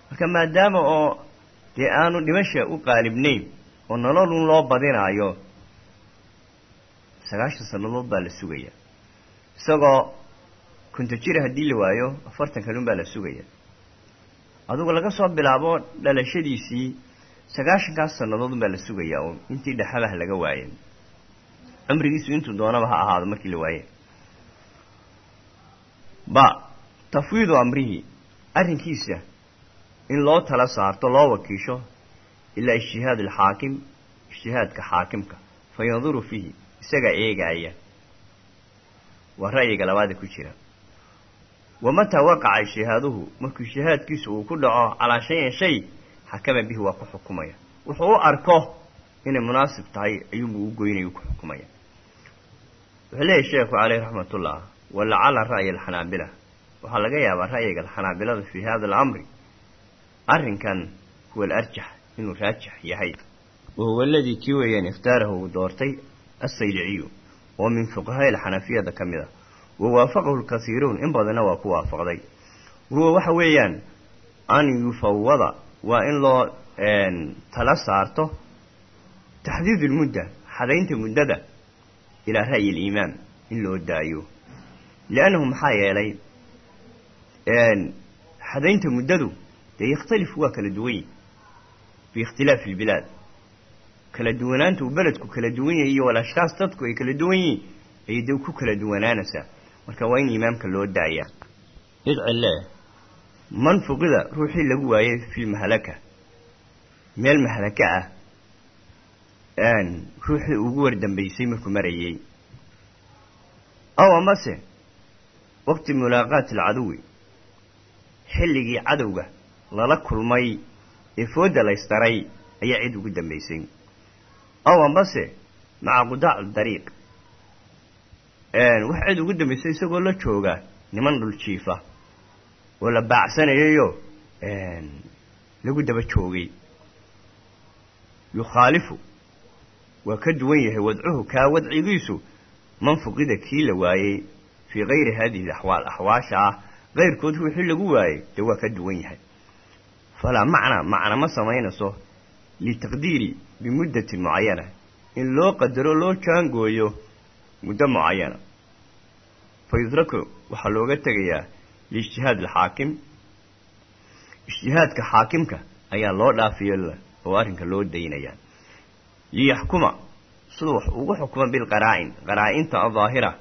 Marka maadaama oo dee aanu dhimasha u qaalibnayn oo nololun loo badinaayo. Sagaashan sannadood baa la sugaya. Isagoo kunta jira haddii la waayo afartan kalun baa la sugaya. Adugu laga soo bilaabo dhalashadiisii sagaashankaas sannadoodun baa la sugaya oo intii dhexabaha laga waayay cumrigiisu intuu doonaba ha ahaado markii la waaye. Ba tafwiidu amrihi arrinkiisa in loo tala saarto loo wakiisho ilaa ijtihaad alxaakim ijtihaadka xaakimka. Fa yanduru fiihi isagaa eegaaya waa ra'yiga labaada ku jira. Wa mataa waqaca ijtihaaduhu markuu ijtihaadkiisu uu ku dhaco calaa shayin shay xakama bihi waa ku xukumaya. Wuxuu u arko inay munaasib tahay ayuunbuu u goynaya ku xukumaya. Wuxuu leeyahy sheekhu caleyh raxmatullah walacala ra'ya alxanaabila. Waxaa laga yaabaa ra'yiga alxanaabilada fii hada alamri arrinkan huwa alarjax inuu raajix yahay. Wahuwa aladii kii weeyaan ikhtaarahu uu doortay assayliciyu oo min fuqahaai alxanafiyada ka mid a wa waafaqahu lkasiiruun in badanna waa ku waafaqday. Wahuwa waxa weeyaan an yufawada waa in loo tala saarto taxdiid lmudda xadaynta muddada ilaa ra'yi alimaam in loo daayo. Liannahu maxaa yeelay xadaynta muddadu yakhtalifu waa kala duwan yihi biikhtilaafi albilaad kala duwanaanta uu beledku kala duwan yahay iyo walashkaas dadku ay kala duwan yihiin ayay dee ku kala duwanaanaysaa marka waa in imaamka loo daayaa idcile man fuqida ruuxii lagu waayey fi lmahlaka meel mahlaka ah ruuxii ugu wardambaysay markuu marayey aw amase waqti mulaaqaati alcaduwi xilligii cadowga lala kulmay ee fooda laysdaray ayaa cid ugu dambaysay. Aw amase maca qudaac dariiq wax cid ugu dambaysay isagoo la jooga niman dhul jiifa oo la baacsanayayo lagu daba joogay. Yukhaalifu waa ka duwan yahay wadcuhu kaa wadcigiisu man fuqida kii la waayey fii kayri hadihi alaxwaal axwaasha ah. Kayrkood ruuxii lagu waayey dee waa ka duwan yahay falaa macna macna ma samaynayso litaqdiiri bimuddatin mucayana in loo qadaro loo jaangooyo muddo mucayana fa yudraku waxaa looga tegayaa liijtihaad alxaakim ijtihaadka xaakimka ayaa loo dhaafiyo oo arrinka loo daynaya liyaxkuma siduu wax ugu xukumo bilqaraa'in qaraa-inta adaahira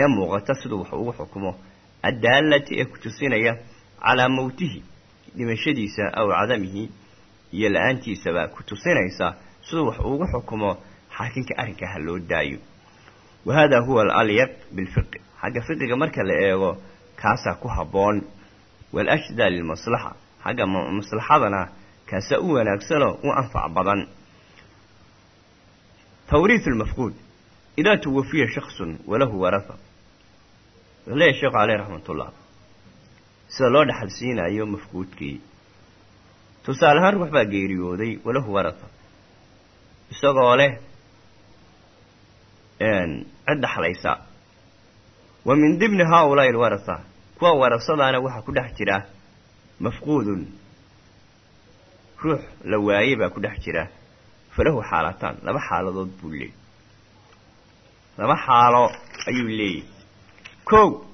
ee muuqata siduu wax ugu xukumo addaalati ee ku calaa mowtihi dhimashadiisa aw cadamihi iyo la'aantiisaba ku tusinaysa siduu wax ugu xukumo xaakimka arrinka ha loo daayo. Wa hada huwa alalyaq bilfiqi xagga fiqiga marka la eego kaasaa ku habboon. Walashdaa lilmaslaxa. Xagga maslaxadana kaasaa u wanaagsanoo u anfac badan. Tawriiث اlmafquud idaa tuwafiya shaksun walahu waraha wuxuu leeyahy caleyh raxmat sida loo dhexal siinayo mafquudkii. Tusaale ahaan ruux baa geeriyooday walahu waraha isagoo leh cid dhaxlaysa. Wa min dimni haaulaa'i alwaraha kuwa warasadaana waxaa ku dhex jira mafquudun. Ruux la waayey baa ku dhex jira. Falahu xaalataan. Laba xaaladood buu leeyay. Laba xaalo ayuu leeyahy kow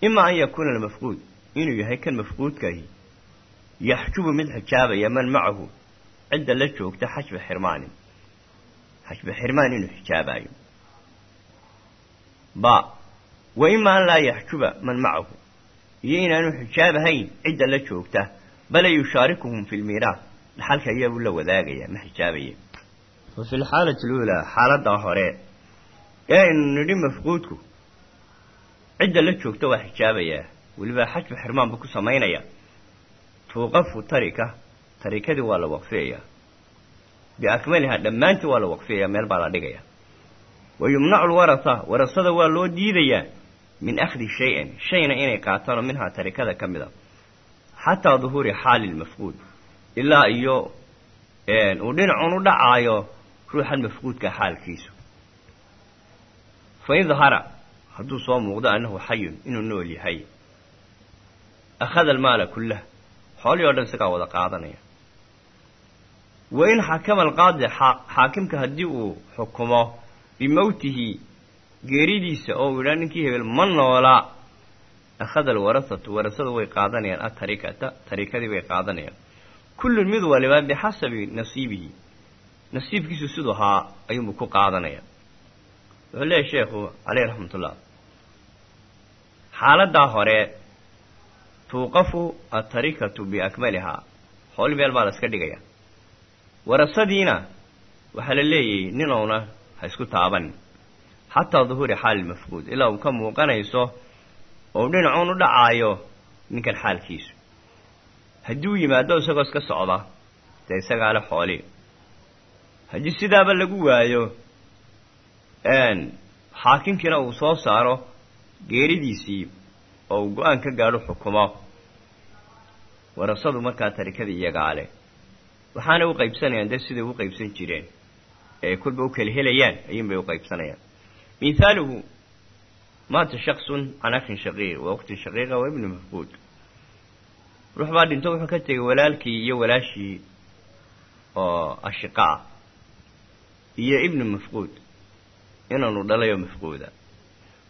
ima an yakuuna almafquud inuu yahay kan mafquudkaahi yaxjubu mid xijaabaya man macahu cidda la joogta xajba xirmaanin. Xajba xirmaan inuu xijaabayo ba wa ima an laa yaxjuba man macahu iyo inaanu xijaabahayn cidda la joogta bale yushaarikuhum fi lmiiraas dhaxalka ayaabuu la wadaagaya ma xijaabaya wa fi lxaalati aluulaa xaaladda hore ee aynu nidhi mafquudku cidda la joogta waa xijaabayaa weliba xajbu xirmaan buu ku samaynayaa tuuqafu tarika tarikadii waa la waqfiyayaa. Biakmaliha dhammaantii waa la waqfiyayaa meel baa la dhigayaa. Wa lwarasa warasada waa loo diidayaa min akhdi shay-an shayna inay qaataanoo minhaa tarikada ka mid a xataa duhuuri xaali lmafquud ilaa iyo uu dhinacun u dhacaayo ruuxan mafquudka xaalkiisu. Fain dahara hadduu soo muuqdo annahu xayun inuu nool yahay akhada almaala kullah xoolihii o dhan isagaa wada qaadanaya wa in xakama alqaadi xaakimka haddii uu xukumo bimowtihi geeridiisa oo uu yidhaha ninkii hebel ma noolaa akhada alwarasatu warasadu way qaadanayaan atarikata tarikadii bay qaadanayaan kullun mid waliba bixasabi nasiibihi nasiibkiisu siduu ahaa ayuunbu ku qaadanaya wuxuu leeyahy sheekhu caleyh raxmatullah xaaladdaa hore tuuqafu atarikatu biakmalihaa xooli meel baa la iska dhigaya warasadiina waxaa la leeyahy ninowna ha isku taaban xataa duhuuri xaali mafquud ilaa uu ka muuqanayso oo dhinacuun u dhacaayo ninkan xaalkiisu haddii uu yimaado isagoo iska socda dee isagaa le xooli haddii sidaaba lagu waayo xaakimkiina uu soo saaro geeridiisii oo uu go'aan ka gaadho xukumo. Warasadu markaa tarikadii iyagaa leh waxaana u qaybsanayaan dee siday u qaybsan jireen. Ee kolba u kala helayaan ayuunbay u qaybsanayaan. Mithaaluhu maata shaksun can akhin shaqiiq wa ukhtin shaqiiqa wa ibni mafquud ruux baa dhinto wuxuu ka tegay walaalkii iyo walaashii oo ashiqa iyo ibnu mafquud inaanu dhalayoo mafquuda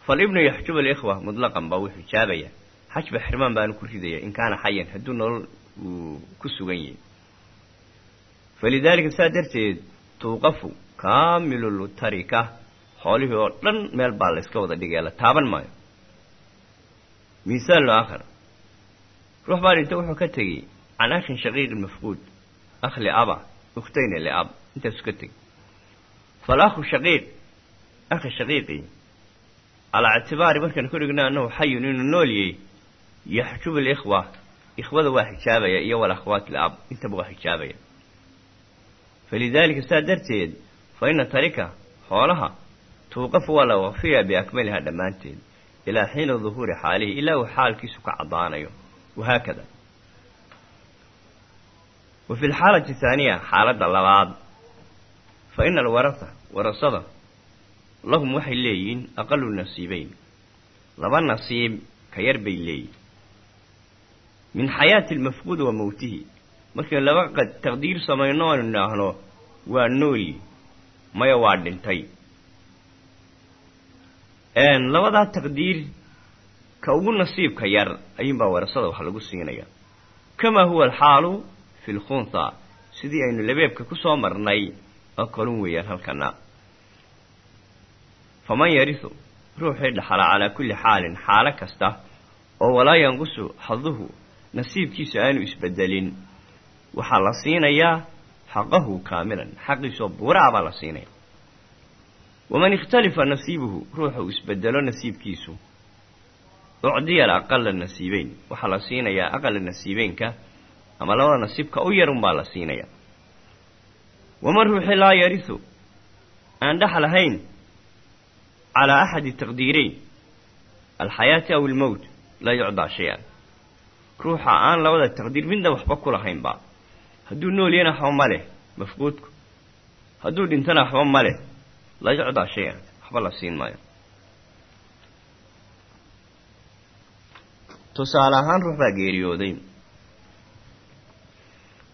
falibnu yaxjubu alikhwa mutlaqan baa wuu xijaabaya xajba xirmaan baanu ku ridaya in kaana xayan hadduu nolol uu ku sugan yahay falidaalika saa darteed tuuqafu kaamilu tarika xoolihii oo dhan meel baa la iska wada dhigaya la taaban maayo misaalno aakhar ruux baa dhinta wuxuu ka tegey can akhin shaqiiqin mafquud akh calaa ictibaari markaan ku dhigna annahu xayun inuu nool yahay yaxjubu alikhwa ikhwada waa xijaabaya iyo walakhwaat liab intaba waa xijaabaya falidaalika saa darteed fa ina tarika xoolaha tuuqafu waa la waqfiyaa biakmaliha dhammaanteed ilaa xiina duhuuri xaalihi ilaa uu xaalkiisu ka caddaanayo. Wahaakada wa fi lxaalati thaaniya xaaladda labaad fa ina alwarasa warasada lahum waxay leeyihiin aqalu nasiibeyn laba nasiib ka yar bay leeyihiin min xayaati almafquud wa mowtihi markaynu laba taqdiir samayno oonu idhaahno waa nooli maya waa dhintay. Labadaa taqdiir ka ugu nasiibka yar ayuunbaa warasada wax lagu siinaya kamaa huwa alxaalu fi lkhunha sidii aynu labeebka ku soo marnay oo kalun weeyaan halkana faman yarisu ruuxii dhaxala calaa kulli xaalin xaalo kasta oo walaa yanqusu xaduhu nasiibkiisu aanu isbedelin. Waxaa la siinayaa xaqahu kaamilan xaqiisoo buuraa baa la siinaya waman ikhtalifa nasiibuhu ruuxa uu isbedelo nasiibkiisu. Ucdiya alaqala nasiibeyn waxaa la siinayaa aqala nasiibeynka ama labada nasiibka u yar unbaa la siinaya waman ruuxi laa yarisu aan ahayn alxayaati aw ilmowt laa yucdaa shay-an ruuxa aan labada taqdiir midna waxba ku lahaynba hadduu nool yana waxba ma leh mafquudku hadduu dhintana waxba ma leh laa yucdaa shay-an waxba la siin maayo tusaale ahaan ruux baa geeriyooday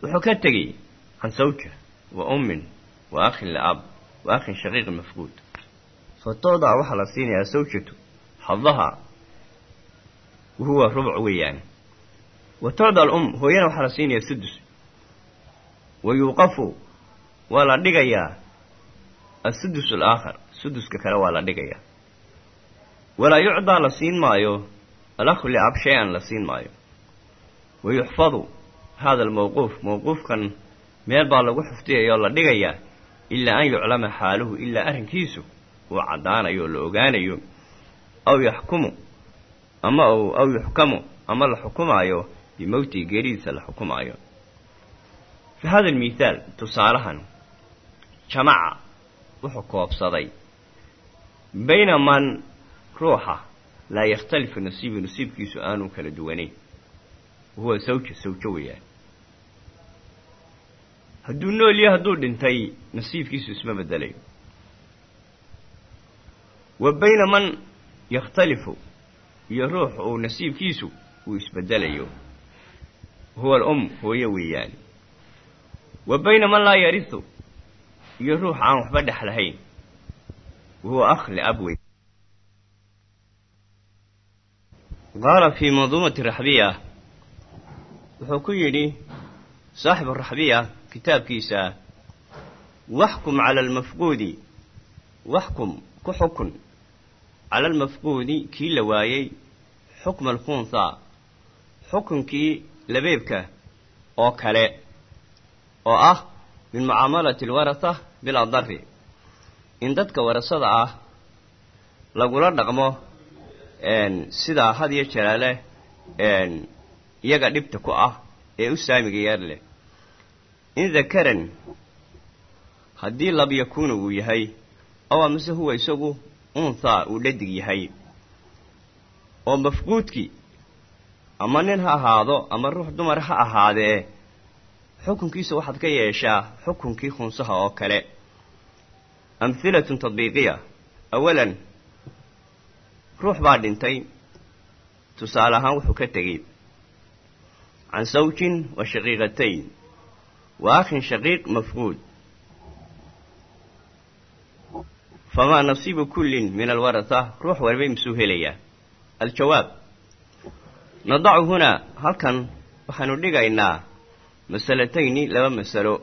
wuxuu ka tegey can sawja wa ummin wa akhin liab wa akhin shaqiiqi mafquud fatoodaa waxaa la siinayaa sawjatu xadaha wahuwa rubc weeyaan. Wa tucda alum hooyana waxaa la siinayaa sudus wa yuuqafu waa la dhigayaa. Asudus alaakhar suduska kale waa la dhigayaa. Walaa yucdaa la siin maayo alakhu liab shay-an la siin maayo. Wa yuxfadu hada almawquuf mawquufkan meel baa lagu xufdiyaya oo la dhigayaa ilaa an yuclama xaaluhu ilaa arrinkiisu uu caddaanayo oo la ogaanayo. Aw yaxkumu ama aw yuxkamu ama la xukumaayo bimowtihi geeridiisa la xukumaayo. Fi hada almithaal tusaalahan jamaca wuxuu koobsaday. Bayna man ruuxa laa yakhtalifu nasiibu nasiibkiisu aanu kala duwanayn. Wahuwa sawja sawjo weeyaan. Hadduu nool iyo hadduu dhintay nasiibkiisu isma bedelayo wa bayna man yakhtalifu iyo ruux uu nasiibkiisu uu isbedelayo. Huwa alum hooye weeyaan. Wa bayna man laa yarisu iyo ruux aan waxba dhex lahayn. Wahuwa akh liab wey qaala fii manduumati raxbiya wuxuu ku yidhi saaxibu raxbiya kitaabkiisa waxkum cala almafquudi waxkum cala almafquudi kii la waayey xukma alkhunhaa xukunkii labeebka oo kale oo ah min mucaamalati alwarasa biladari in dadka warasada ah lagula dhaqmo sidaa had iyo jalaale iyaga dhibta ku ah ee u saamiga yar leh. In dakaran haddii lab yakuuna uu yahay aw amase huwa unthaa uu dhadig yahay. Oo mafquudkii ama nin ha ahaado ama ruux dumar ha ahaadee xukunkiisa waxaad ka yeeshaa xukunkii khunsaha oo kale. Amhilatun tadbiiqiya. Awalan ruux baa dhintay. Tusaale ahaan wuxuu ka tegey can sawjin wa shaqiiqatayn. Wa akhin shaqiiq mafquud famaa nasiibu kullin min alwarasa ruux walbay misuu helayaa aljawaab nadacu hunaa halkan waxaanu dhigaynaa masalatayni laba masalo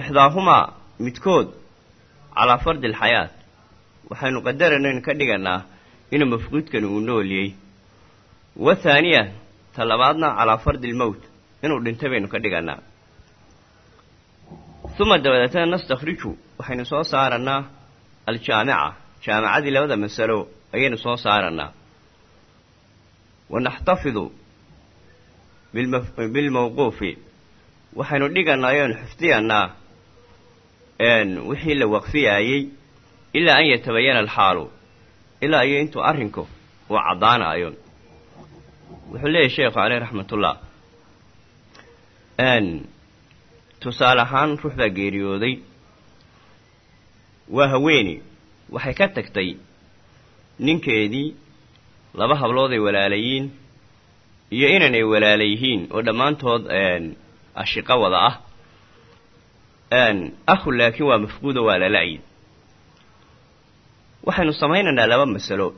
ixdaahumaa midkood calaa fardi alxayaat waxaynu qadaranayn ka dhiganaa inuu mafquudkani uu noolyey wa thaaniya ta labaadna calaa fardi almowt inuu dhintay baynu ka dhiganaa uma dabadeetana nastakhriju waxaynu soo saarannaa aljaamica jaamicadii labada masalo ayaynu soo saarannaa wa naxtafidu bilmawquufi waxaynu dhigannaa ayaynu xifdiyannaa wixii la waqfiyaayey ilaa an yatabayana alxaalu ilaa iyo intuu arrinku uu caddaanaayo wuxuu leeyahy sheekhu caleyh raxmatullah tusaale ahaan ruux baa geeriyooday waa haweeni. Waxay ka tagtay ninkeedii laba hablood ay walaalayiin iyo inanay walaala yihiin oo dhammaantood ashiqo wada ah. Akhu laakiin waa mafquudo waa lala'yi waxaynu samaynaynaa laba masalo.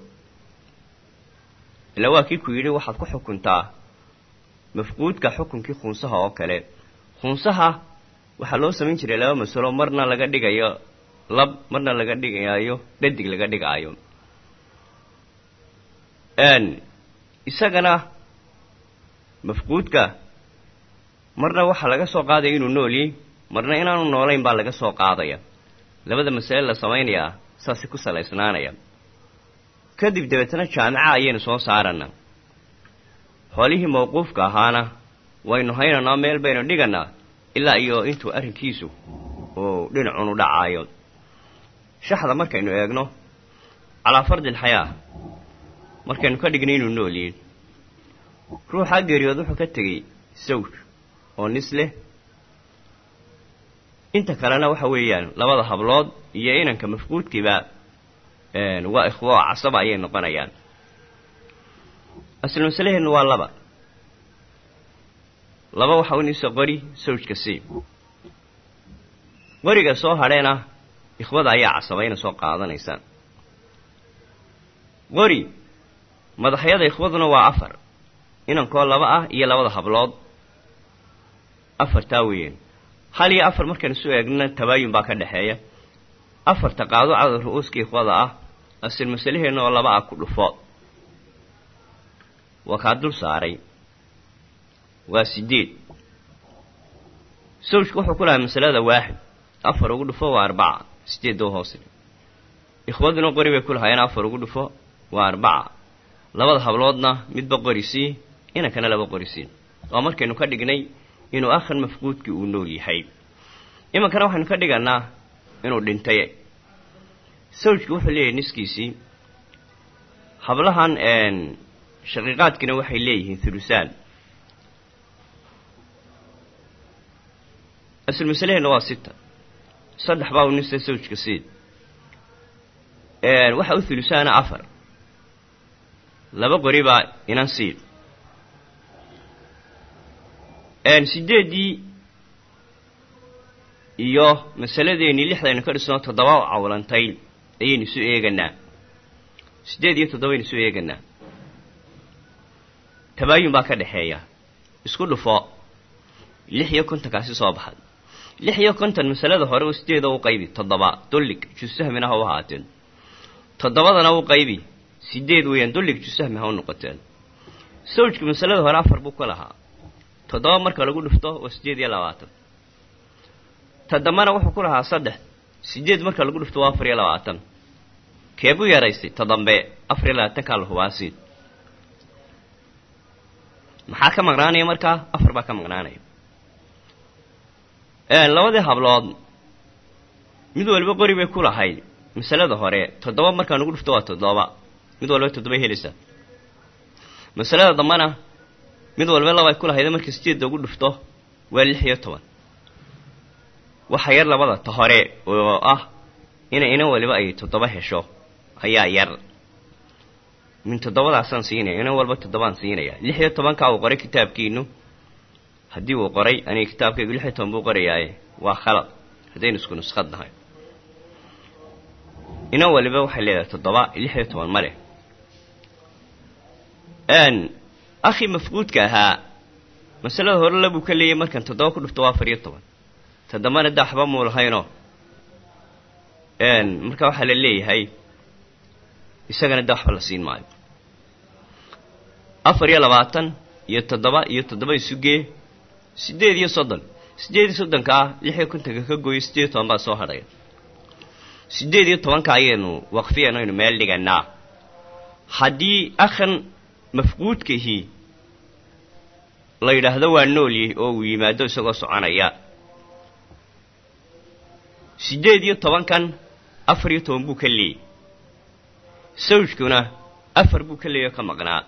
Ilaa waa kii ku yidhi waxaad ku xukuntaa mafquudka xukunkii khunsaha oo kale. Khunsaha waxaa loo samayn jiray laba masalo marna laga dhigayo lab marna laga dhigaayo dhadig laga dhigaayo. Isagana mafquudka marna waxaa laga soo qaadaya inuu noolyey marna inaanu noolayn baa laga soo qaadaya. Labada masale la samaynayaa saasi ku salaysnaanaya. Kadib dabeetana jaamica ayaynu soo saarana. Xoolihii mawquufka ahaana waynu haynaynaa meel baynu dhiganaa ilaa iyo intuu arrinkiisu uu dhinacunu dhacaayo. Shaxda markaynu eegno calaa fardil xayaa markaynu ka dhignay inuu nool yihiin ruuxaa geeriyood wuxuu ka tegey sawj oo nis leh. Inta kalena waxa weeyaan labada hablood iyo inanka mafquudkiiba waa ikhwo casaba ayay noqonayaan. Asal masalaheennu waa laba laba waxa u qori sawjka si qoriga soo hadheena ikhwada ayaa casabayna soo qaadanaysaan. Qori madaxyada ikhwaduna waa afar. Inankoo laba ah iyo labada hablood. Afartaa weeyaan hal iyo afar markaynu isu eegnana tabaayun baa ka dhexeeya. Afarta qaado cadad ru-uuska ikhwada ah asal masalaheenna oo laba ah ku dhufo. Waa kaa dul saaray waa sideed. Sawjka wuxuu ku lahaa masalada waaxid. Afar ugu dhufo waa arbaca. Sideed oo hoose. Ikhwaduna qori bay ku lahaayeen afar ugu dhufo waa arbaca. Labada habloodna midba qori sii inankana laba qori sii waa markaynu ka dhignay inuu akhan mafquudkii uu nool yahay. Imankana waxaynu ka dhiganaa inuu dhintay. Sawjki wuxuu leeyahay niskiisii. Hablahan shaqiiqaadkina waxay leeyihiin thurusaan asal masalaheenna waa sita saddex baa u nista sawjka siid waxa u thulusaana afar laba qori baa inan siid sideeddii iyo masaladeennii lixdaynu ka dhisnoo toddoba cawlantay ayaynu isu eeganaa siddeed iyo toddobaynu isu eeganaa tabaayun baa ka dhexeeya isku dhufo lix iyo kontonkaasi soo baxay lix iyo konton masalada hore oo sideeda u qaybi toddoba dullig jusahmina ha u ahaateen toddobadana u qaybi sideed weeyaan dullig jusahmi ha u noqoteen sawjka masalada hore afar buu ka lahaa toddoba marka lagu dhufto waa siddeed iyo labaatan tadambana wuxuu ku lahaa saddex siddeed marka lagu dhufto waa afar iyo labaatan keebuu yaraystay todambe afar iyo labaatankaa la hubaasiid maxaa ka maqnaanaya markaa afar baa ka maqnaanaya labadii hablood mid walba qori bay ku lahayd. Masalada hore toddoba markaa lagu dhufto waa toddoba. Mid walba toddobay helaysaa masalada dambana mid walba labay ku lahayd marka sideedda ugu dhufto waa lix iyo toban. Waxa yar labada ta hore oo ah inay inan waliba ay toddoba hesho ayaa yar. Min toddobadaasaan siinaya inan walba toddobaan siinaya lix iyo tobankaa uu qoray kitaabkiinu haddii uu qoray aniga kitaabkaygu lix iyo toban buu qorayaaye. Waa khalad. Haddaynu isku nuskhad nahay. Inan waliba waxay leedahay toddoba lix iyo toban ma akhi mafquudka ahaa masalada hore labuu ka leeyay markan toddoba ku dhufto waa afar iyo toban. Toddobana da waxba muu lahaynoo marka waxaa la leeyahay isagana da waxba la siin maayo. Afar iyo labaatan iyo toddoba iyo toddoba isugee siddeed iyo soddon. Siddeed iyo soddonka ah lix iyo kontonka ka gooyo siddeed iyo toban baa soo hadhaya siddeed iyo tobanka ayaynu waqfiyan aynu meel dhiganaa. Haddii akhan mafquudkahii la yidhaahdo waa noolyahy oo uu yimaado isagoo soconaya. Siddeed iyo tobankan afar iyo toban buu ka leeyay. Sawjkuna afar buu ka leeyay oo ka maqnaa.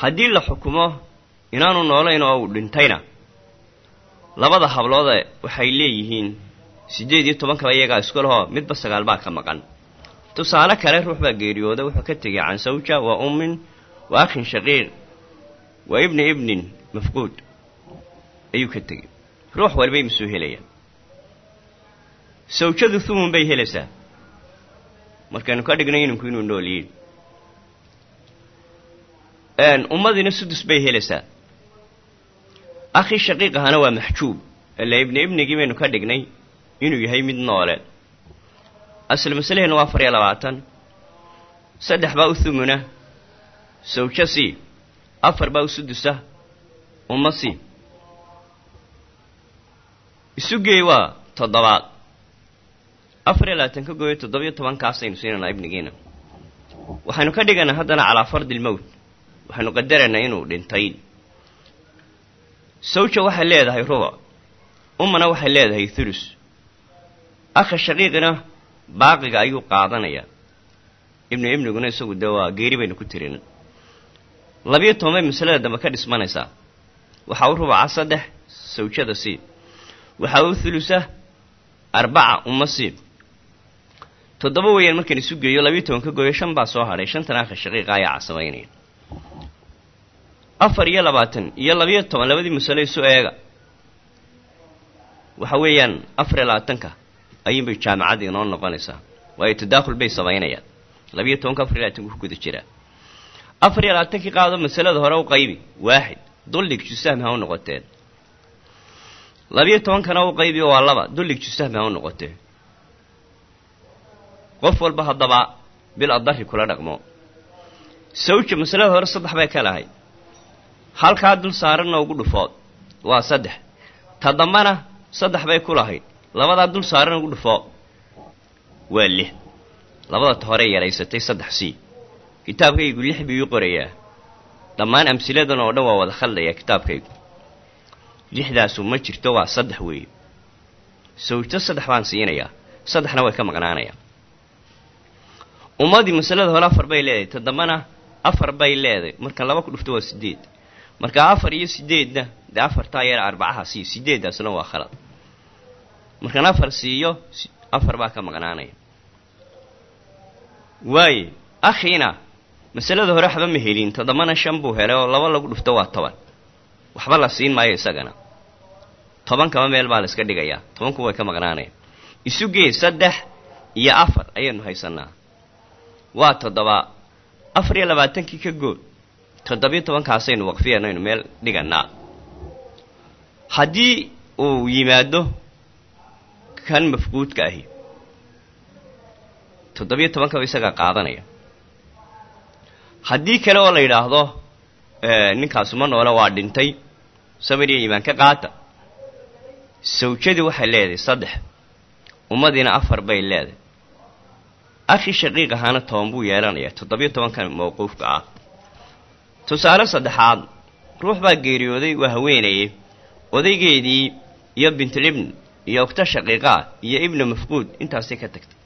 Haddii la xukumo inaanu noolayn oo uu dhintayna. Labada habloode waxay leeyihiin siddeed iyo tobankaba iyagaa isku midba sagaal baa ka maqan. Tusaale kale ruux baa geeriyooda wuxuu ka tegay can sawja wa ummin wa akhin shaqiiq wa ibni ibnin mafquud ayuu ka tegey. Ruux walibay masuu helayaan. Sawjadu thumun bay helaysaa markaynu ka dhignay inanku inuu nool yihiin ummadiina sudus bay helaysaa akhi shaqiiq ahana waa maxjuub. Ila ibni ibnigii baynu ka dhignay inuu yahay mid noole. Asal waa afar iyo labaatan. Saddex baa u thumuna sawjo sii. Afar baa u sudusa isugeey waa toddobaad. Afar iyo labaatan ka gooyo toddobiyo tobankaasaynu siinaynaa ibnigiina. Waxaynu ka dhiganaa haddana calaa fardi lmowt waxaynu qadaraynaa inuu dhintay sawja waxay leedahay rubuc ummana waxay leedahay thulus akha shaqiiqina baaqiga ayuu qaadanayaa. Ibnu ibniguna isagu dee waa geeri baynu ku tirin. Labiyo toban bay masalada dambe ka dhismanaysaa waxaa u rubaca saddex sawjada siib waxaa u thulusa arbaca umma siib toddoba weeyaan markaan isu geeyo labiyo toban ka gooyo shan baa soo hadhay shantana akha shaqiiqa ayaa casamaynaya afar iyo labaatan iyo labiyo toban labadii masalo isu eega. Waxa weeyaan afar iyo labaatanka ayuunbay jaamacadda inoo noqonaysaa. Waayo tadaakhul bay samaynayaan labiyo tobanka afar iyo labatanka ku guda jiraa. Afar iyo labaatankii qaado masalada hore u qaybi waaxid dullig jusahmi ha u noqoteen. Labiyo tobankana u qaybi waa laba dullig jusahmi ha u noqotee qof walba haddaba bil adari kula dhaqmo. Sawja masalada hore saddex bay ka lahay halkaa dul saaranna ugu dhufood. Waa saddex. Ta dambana saddex bay ku lahayd. Labadaa dul saaran ugu dhufoo waa lix. Labada ta hore yaraysatay saddex sii kitaabkaygu lix buu ii qorayaa. Dhammaan amsiladan oo dhan waa wada khaldayaa kitaabkaygu. Lixdaasu ma jirto waa saddex weeye. Sawjto saddex baan siinayaa. Saddexna way ka maqnaanayaa. Ummadii masalada hore afar bay leedahay. Ta dambana afar bay leedahay. Marka laba ku dhufto waa sideed marka afar iyo sideedna dee afartaa yar arbacaha siiyo sideeddaasna waa khalad. Markaan afar siiyo afar baa ka maqnaanaya. Waaye akhiina masalada hore waxba ma helin toddobana shan buu helay oo laba lagu dhufto waa toban. Waxba la siin maayo isagana. Tobankaba meel baa la iska dhigayaa tobanku way ka maqnaanaya isu gee saddex iyo afar ayaynu haysanaa waa toddoba afar iyo labaatankii ka good toddobiyo tobankaasaynu waqfiyanaynu meel dhiganaa haddii uu yimaado kan mafquudka ahi toddobiyo tobankaba isagaa qaadanaya. Haddii kale oo la yidhaahdo ninkaasuma noole waa dhintay samir iyo iimaan ka qaata. Sawjadii waxay leedahay saddex ummadiina afar bay leedahay. Akhi shaqiiq ahaana toban buu yeelanayaa toddobiyo tobankan mawquufka ah tusaale saddexaad ruux baa geeriyooday waa haweenaye odaygeedii iyo bintulibn iyo ogta shaqiiqaa iyo ibnu mafquud intaasay ka tagtay.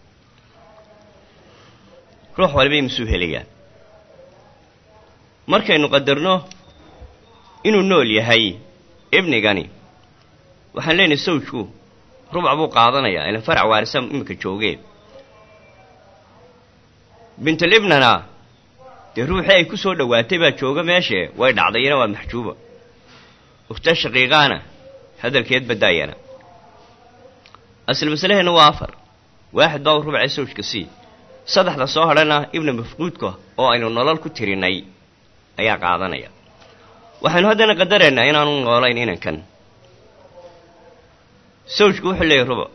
Ruux walibay masuu helayaan. Markaynu qadarno inuu nool yahay ibnigani waxaan leenahay sawjku rubac buu qaadanayaa ilan farac waarisa iminka joogeen. Bintulibnana dee ruuxii ay ku soo dhowaatay baa jooga meeshee way dhacdayna waa maxjuuba. Ukhta shaqiiqaana hadalkeed badaayana asal masalaheenna waa afar. Waaxid baa u rubacee sawjka sii saddexda soo hadhana ibna mafquudka oo aynu nolol ku tirinay ayaa qaadanaya. Waxaynu haddana qadaraynaa inaanu noolayn inankan. Sawjku wuxuu leeyahy rubuc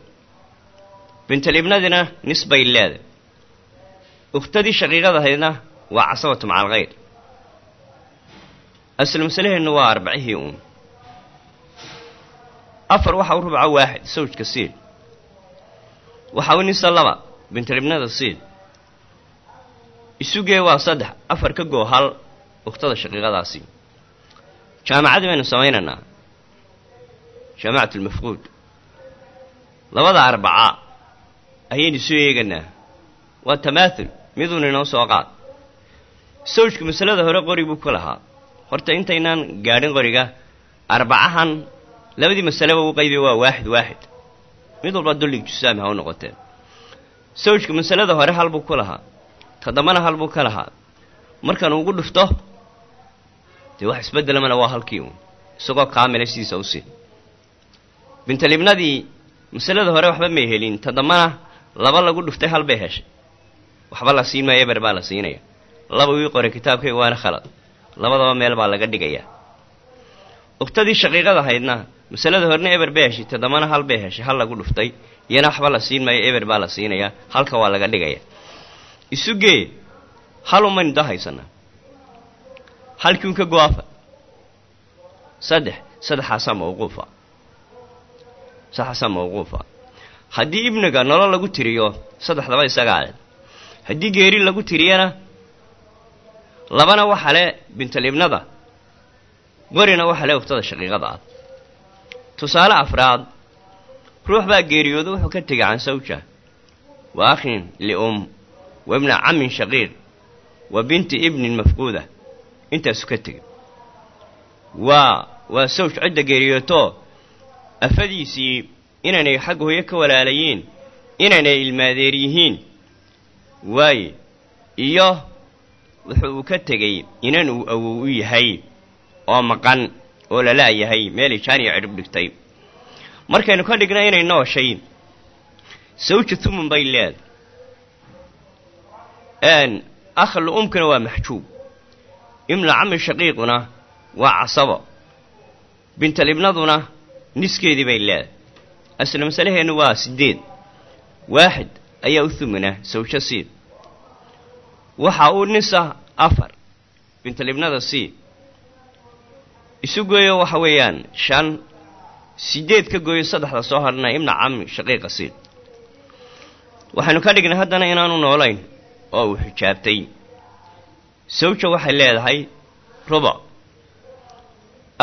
bintalibnadina nis bay leeday ukhtadii shaqiiqadahaydna waa casabatu maca alkhayr asal masalaheennu waa arbacihii uun. Afar waxa u rubca waaxid sawjka siid waxa u nisa laba bintalibnada siid isugee waa saddex afar ka goo hal ukhtada shaqiiqadaasi. Jaamacadii baynu samaynaynaa. Jaamacatu lmafquud labada arbaca ayaynu soo eeganaa waa tamaathul miduuna inoo soo qaad sawjku masalada hore qori buu ku lahaa. Horta intaynaan gaadhin qoriga arbacahan labadii masaleba u qaybiya waa waaxid waaxid. Mid walba dullig jusaami u noqoteen. Sawjku masalada hore hal buu ku lahaa. Toddobana hal buu ka lahaa. Markaan ugu dhufto dee wax isbeddelamana waa halkii uun. Isagoo kaamila sidiisa u siin. Bintalibnadii masalada hore waxba may helin. Toddobana laba lagu dhuftay hal bay heshay. Waxba la siin maayo eber baa la siinaya laba wii qoray kitaabkayga waana khalad. Labadaba meel baa laga dhigayaa uktadii shaqiiqada ahaydna masalada horena eber bay heshay toddobana hal bay heshay hal lagu dhuftay iyana waxba la siin maayo eber baa la siinayaa halka waa laga dhigaya. Isugee hal umaynu da haysanaa halkiiun ka saddex saddexaasaa mawquufa saddexaasaa mawquufa haddii ibniga nolol lagu tiriyo saddexdaba isagaa leh haddii geeri lagu tiriyana labana waxa le bintalibnada. Qorina waxa le ugtada shaqiiqada ah tusaale afraad ruux baa geeriyooda wuxuu ka tegay can sawja. Wa akhin lium wa ibna cammin shaqiiq wa binti ibnin mafquuda. Intaasu ka tegay. Waa waa sawj cidda geeriyootoo afadiisii inaynay xagga hooyo ka walaalayiin inaynay ilmaadeer yihiin. Waaye iyo wuxuu uu ka tegey inan uu awow u yahay oo maqan oo lalaayahay meelay jaaniya cidhib dhigtay. Markaynu ka dhigna inay nooshay sawja tumun bay leedahay akhal umkina waa maxjuub. Ibna cami shaqiiquna waa casabo. Bintalibnaduna niskeedii bay leedahay asla masalaheennu waa siddeed. Waaxid ayaa u humina sawjo siid waxa uu nisa afar. Bintalibnada sii isu gooyo waxa weeyaan shan siddeed ka gooyo saddexda soo hadhna ibna cami shaqiiqa siid waxaynu ka dhignay haddana inaanu noolayn oo uu xijaabtay. Sawja waxay leedahay rubuc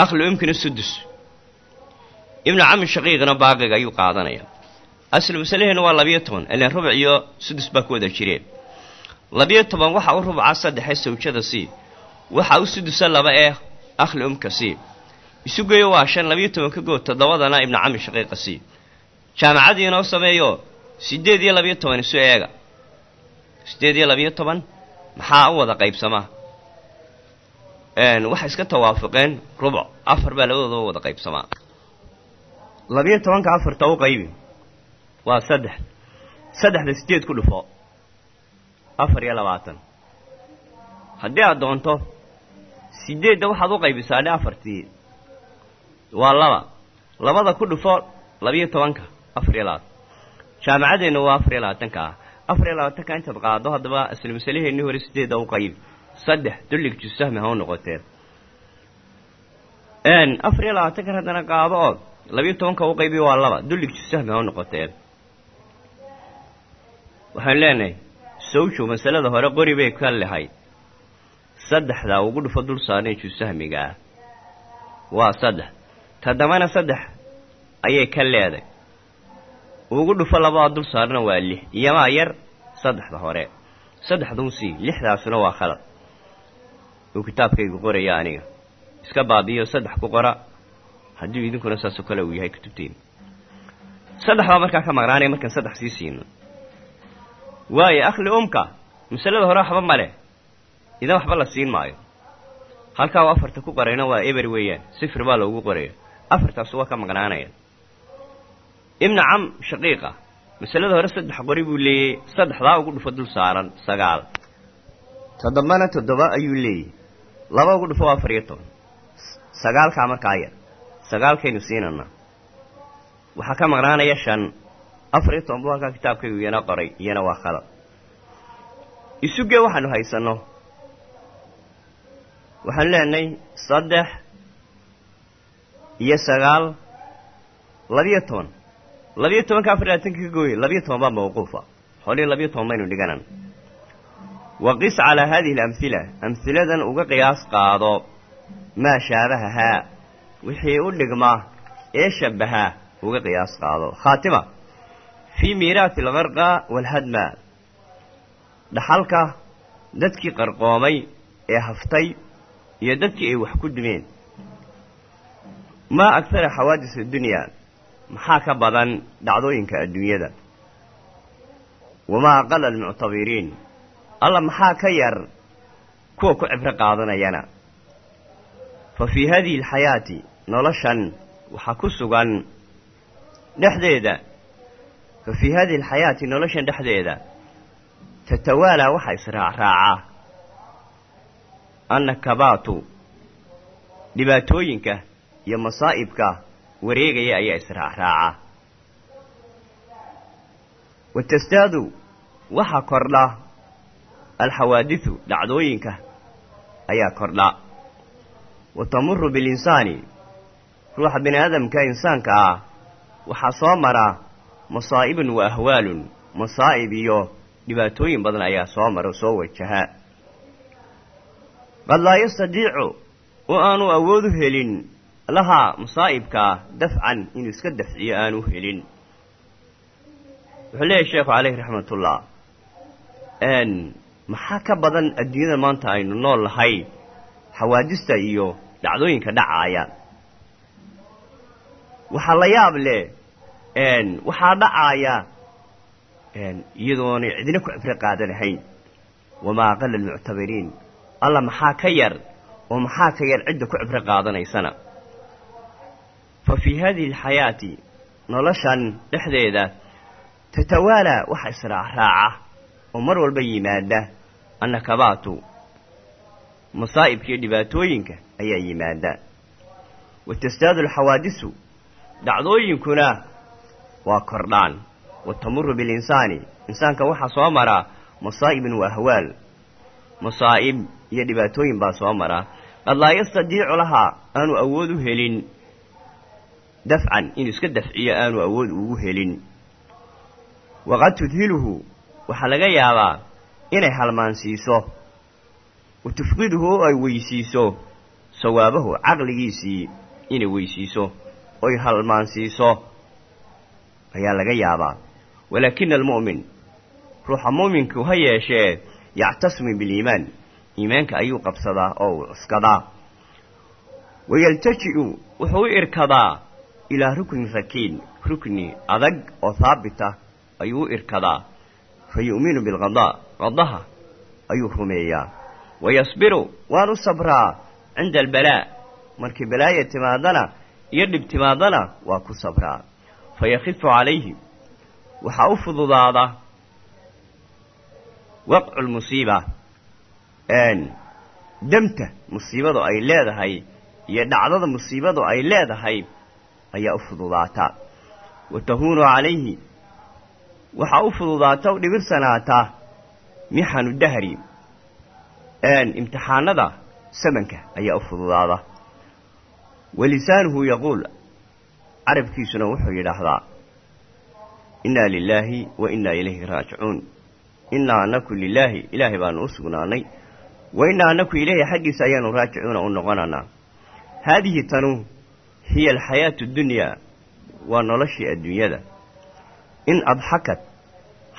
akhlu imkina sudus ibna cami shaqiiqna baaqiga ayuu qaadanaya. Aslu masalaheennu waa labiyo toban ilaan rubuc iyo sudus baa ku wada jireen labiyo toban waxa u rubca saddexe sawjada sii waxa u sudusa laba ee akhli umka sii isu geeyo waa shan labiyo toban ka good toddobadana ibna cami shaqiiqa sii jaamacadii inoo sameeyo siddeed iyo labiyo toban isu eega. Siddeed iyo labiyo toban maxaa u wada qaybsamaa waxay iska tawaafuqeen rubuc afar baa labadoodaba wada qaybsamaa labiyo tobanka afarta u qaybi. Waa saddex. Saddexda siddeed ku dhufo afar iyo labaatan. Haddii aad doonto siddeedda waxaad u qaybisaa dhe afartii. Waa laba. Labada ku dhufo labiyo tobanka afar iyo labaatan. Jaamacadeenna waa afar iyo labaatanka. Ah afar iyo labaatanka intaad qaado haddaba masalaheenii hore sideedda u qayb. Saddex dullig jusahmi ha u noqoteen afar iyo labaatankan haddana qaado oo labiyo tobanka u qaybi waa laba. Dullig jusahmi ha u noqoteen waxaan leenahay sawjow masalada hore qori bay ka lahayd. Saddexdaa ugu dhufo dul saarnay jusahmiga ah waa saddex. Toddobana saddex ayay ka leeday. Ugu dhufo labaa dul saarna waa lix. Iyomaa yar saddexda hore. Saddexdun sii lixdaasuna waa khalad. Uu kitaabkaygu qoraya aniga. Iska baabiyo saddex ku qora. Haddii idinkuna saasoo kale uu yahay kutubteena saddexdaa markaa ka maqnaanaya markaan saddex sii siino waayo akhli umka? Masalada hore waxba ma leh. Idan waxba la siin maayo. Halkaa u afarta ku qorayna waa eber weeyaan. Sifir baa loogu qoraya afartaas waa ka maqnaanaya. Ibna cam shaqiiqa masalada hore saddex qori buu leeyey saddexdaa ugu dhufo dul saaran sagaal. Toddobana toddoba ayuu leeyahy laba ugu dhufo waa afar iyo toban. Sagaalkaa markaa yar. Sagaalkaynu siinana waxaa ka maqnaanaya shan afar iyo toban buu halkaa kitaabkaygu iyana qoray iyana waa khalad. Isugee waxaanu haysanno? Waxaanu leenahay saddex iyo sagaal labiyo toban. Labiyo tobanka afar labaatanka ka gooye labiyo toban baa mawquufa. Xoolihii labiyo toban baynu dhiganan. Waqis calaa haadihi alamhila amhiladan uga qiyaas qaado maa shaabahahaa wixii u dhigma ee shabbahaa uga qiyaas qaado. Khaatima fii miiraati alkarqa waalhadma dhaxalka dadkii qarqoomay ee haftay iyo dadkii ay wax ku dumeen maa aghara xawaadis addunya maxaa ka badan dhacdooyinka adduunyada wamaa aqala almuctabiriin alla maxaa ka yar kuwa ku cibro qaadanayana fa fii haadihi alxayaati noloshan waxaa ku sugan dhexdeeda fa fii haadihi alxayaati noloshan dhexdeeda tatawaalaa waxaa israacraaca annakabaatu dhibaatooyinka iyo masaa'ibka wareegaya ayaa israacraaca wa tasdaadu waxaa kordha alxawaadisu dhacdooyinka ayaa kordha wa tamuru bilinsaani ruuxa bini aadamka insaanka ah waxaa soo mara masaa'ibun wa ahwaalun. Masaa'ib iyo dhibaatooyin badan ayaa soo mara soo wajaha. Qad laa yastadiicu oo aanu awood u helin lahaa masaa'ibkaa dafcan inuu iska dafciyo aanu helin. Wuxuu leeyahy sheekhu caleyhi raxmatullah maxaa ka badan adduunyada maanta aynu nool nahay? Xawaadista iyo dhacdooyinka dhacaaya waxaa la yaab leh waxaa dhacaaya iyadoonay cidina ku cibro qaadanahayn wamaa aqala almuctabiriin alla maxaa ka yar oo maxaa ka yar cidda ku cibro qaadanaysana fa fii haadihi alxayaati noloshan dhexdeeda tatawaalaa waxa israacraaca oo mar walba yimaada annakabaatu. Masaa'ibka iyo dhibaatooyinka ayaa yimaada. Wa tasdaadu alxawaadisu dhacdooyinkuna waa kordhaan. Wa tamuru bilinsaani insaanka waxaa soo maraa masaa'ibun wa ahwaal. Masaa'ib iyo dhibaatooyin baa soo maraa qad laa yastadiicu lahaa aanu awood u helin. Dafcan inuu iska dafciyo aanu awood ugu helin. Waqad tudhiluhu waxaa laga yaabaa inay halmaansiiso. Wa tufqiduhu oo ay weysiiso. Sawaabahu caqligiisii inay weysiiso. Oy halmaansiiso ayaa laga yaabaa. Walaakina almu'min ruuxa mu'minku ha yeeshee yactasimu biliimaan. Iimaanka ayuu qabsadaa oo uu cuskadaa. Wayaltaji'u wuxuu u irkadaa ilaa ruknin rakiin rukni adag oo haabita ayuu u irkadaa. Fa yu'minu bilqadaa qadaha ayuu rumeeyaa. Wayasbiru waan u sabraa cinda albalaa. Markii balaaya timaadana iyo dhib timaadana waa ku sabraa fa yakhifu calayhi waxaa u fududaada waqcu lmusiiba demta musiibadu ay leedahay iyo dhacdada musiibadu ay leedahay ayaa u fududaata wa tahuunu calayhi waxaa u fududaata u dhibirsanaata mixanu dahri imtixaanada sabanka ayaa u fududaada walisaanuhu yaquul carabkiisuna wuxuu yidhaahdaa innaa lilaahi wa innaa ilayhi raajicuun. Innaa anaku lilaahi ilaahay baanu u sugnaanay. Wa innaa anaku ilayhi xaggiisa ayaanu raajicuuna u noqonaynaa. Haadihi tanu hiya alxayaatu dunyaa waa noloshii adduunyada. In adxakad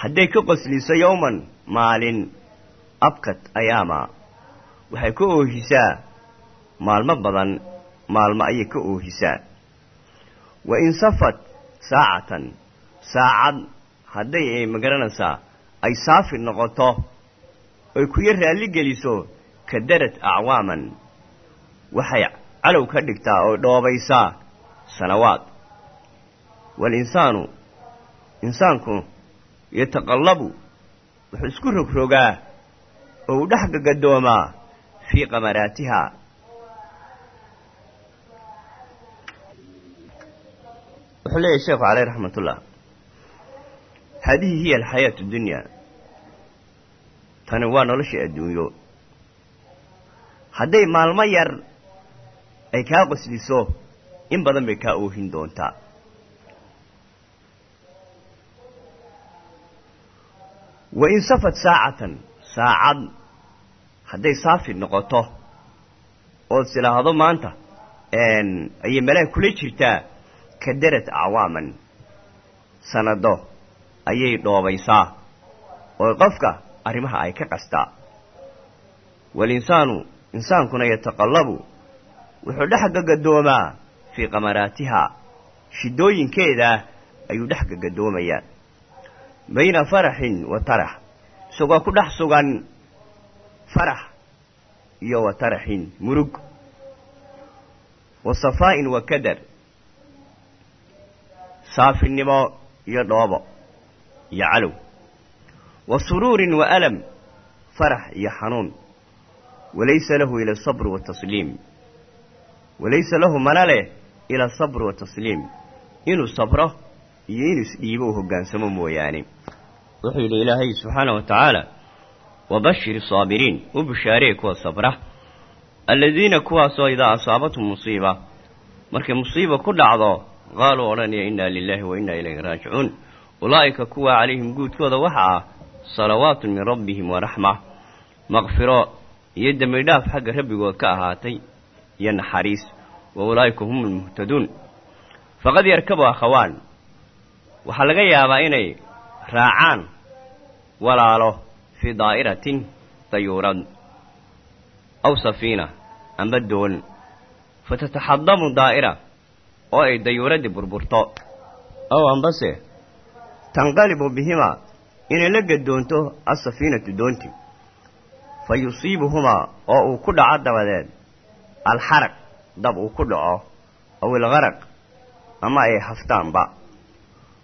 hadday ka qosliso yowman maalin abkad ayaamaa waxay ka oohisaa maalmo badan maalmo ayay ka oohisaa wa in safad saacatan saacad hadday ay ma garanaysaa ay saafi noqoto oy kuyo raalli geliso kadarad acwaaman. Waxay calow ka dhigtaa oo dhoobaysaa sanawaad waalinsaanu insaanku yataqallabu wuxuu isku rogrogaa oo uu dhex gagadoomaa fii qamaraatiha wuxuu leeyahy sheekhu caleyh raxmatullah haadihi hiya alxayaatu dunyaa tani waa noloshii adduunyo. Hadday maalmo yar ay kaa qosliso in badan bay kaa oohin doontaa wa in safad saacatan saacad hadday saafi noqoto ood silaahdo maanta ayay malaag kula jirtaa kadarad acwaaman sanado ayay dhoobaysaa oo qofka arrimaha ay ka qastaa walinsaanu insaankuna yataqallabu. Wuxuu dhex gagadoomaa fii qamaraatiha. Shidooyinkeeda ayuu dhex gagadoomayaa bayna faraxin wa tarax. Isagoo ku dhex sugan farax iyo wa taraxin murug. Wa safaa'in wa kadar saafinimo iyo dhoobo iyo calow wa suruurin wa alam farax iyo xanuun walaysa lahu ila asabr watasliim walaysa lahu mana leh ila asabr watasliim inuu sabro iyo inuu isdhiibo u hoggaansamo mooyaane wuxuu yidhi ilaahay subxaana wa tacaala wabashir asaabiriin u bishaaree kuwa sabra alladiina kuwaasoo idaa asaabathum musiiba markay musiiba ku dhacdo qaaluu odhanaya innaa lilaahi wa innaa ilayhi raajicuun ulaa'ika kuwa calayhim guudkooda waxa ah salawaatun min rabbihim waraxma maqfiro iyo dembi dhaaf xagga rabbigood ka ahaatay iyo naxariis wa ulaa'ika hum almuhtaduun faqad yarkabu akhawaan waxaa laga yaabaa inay raacaan walaalo fii daa'iratin dayuurad aw safiina amba doon. Fatataxadamu daa'ira oo ay dayuuraddii burburto. Ow ambase. Tanqalibu bihimaa inay la gadoonto asafiinatu doonti. Fa yusiibuhumaa oo uu ku dhaco dabadeed. Alxaraq dab uu ku dhaco. Aw ilgaraq ama ay haftaanba.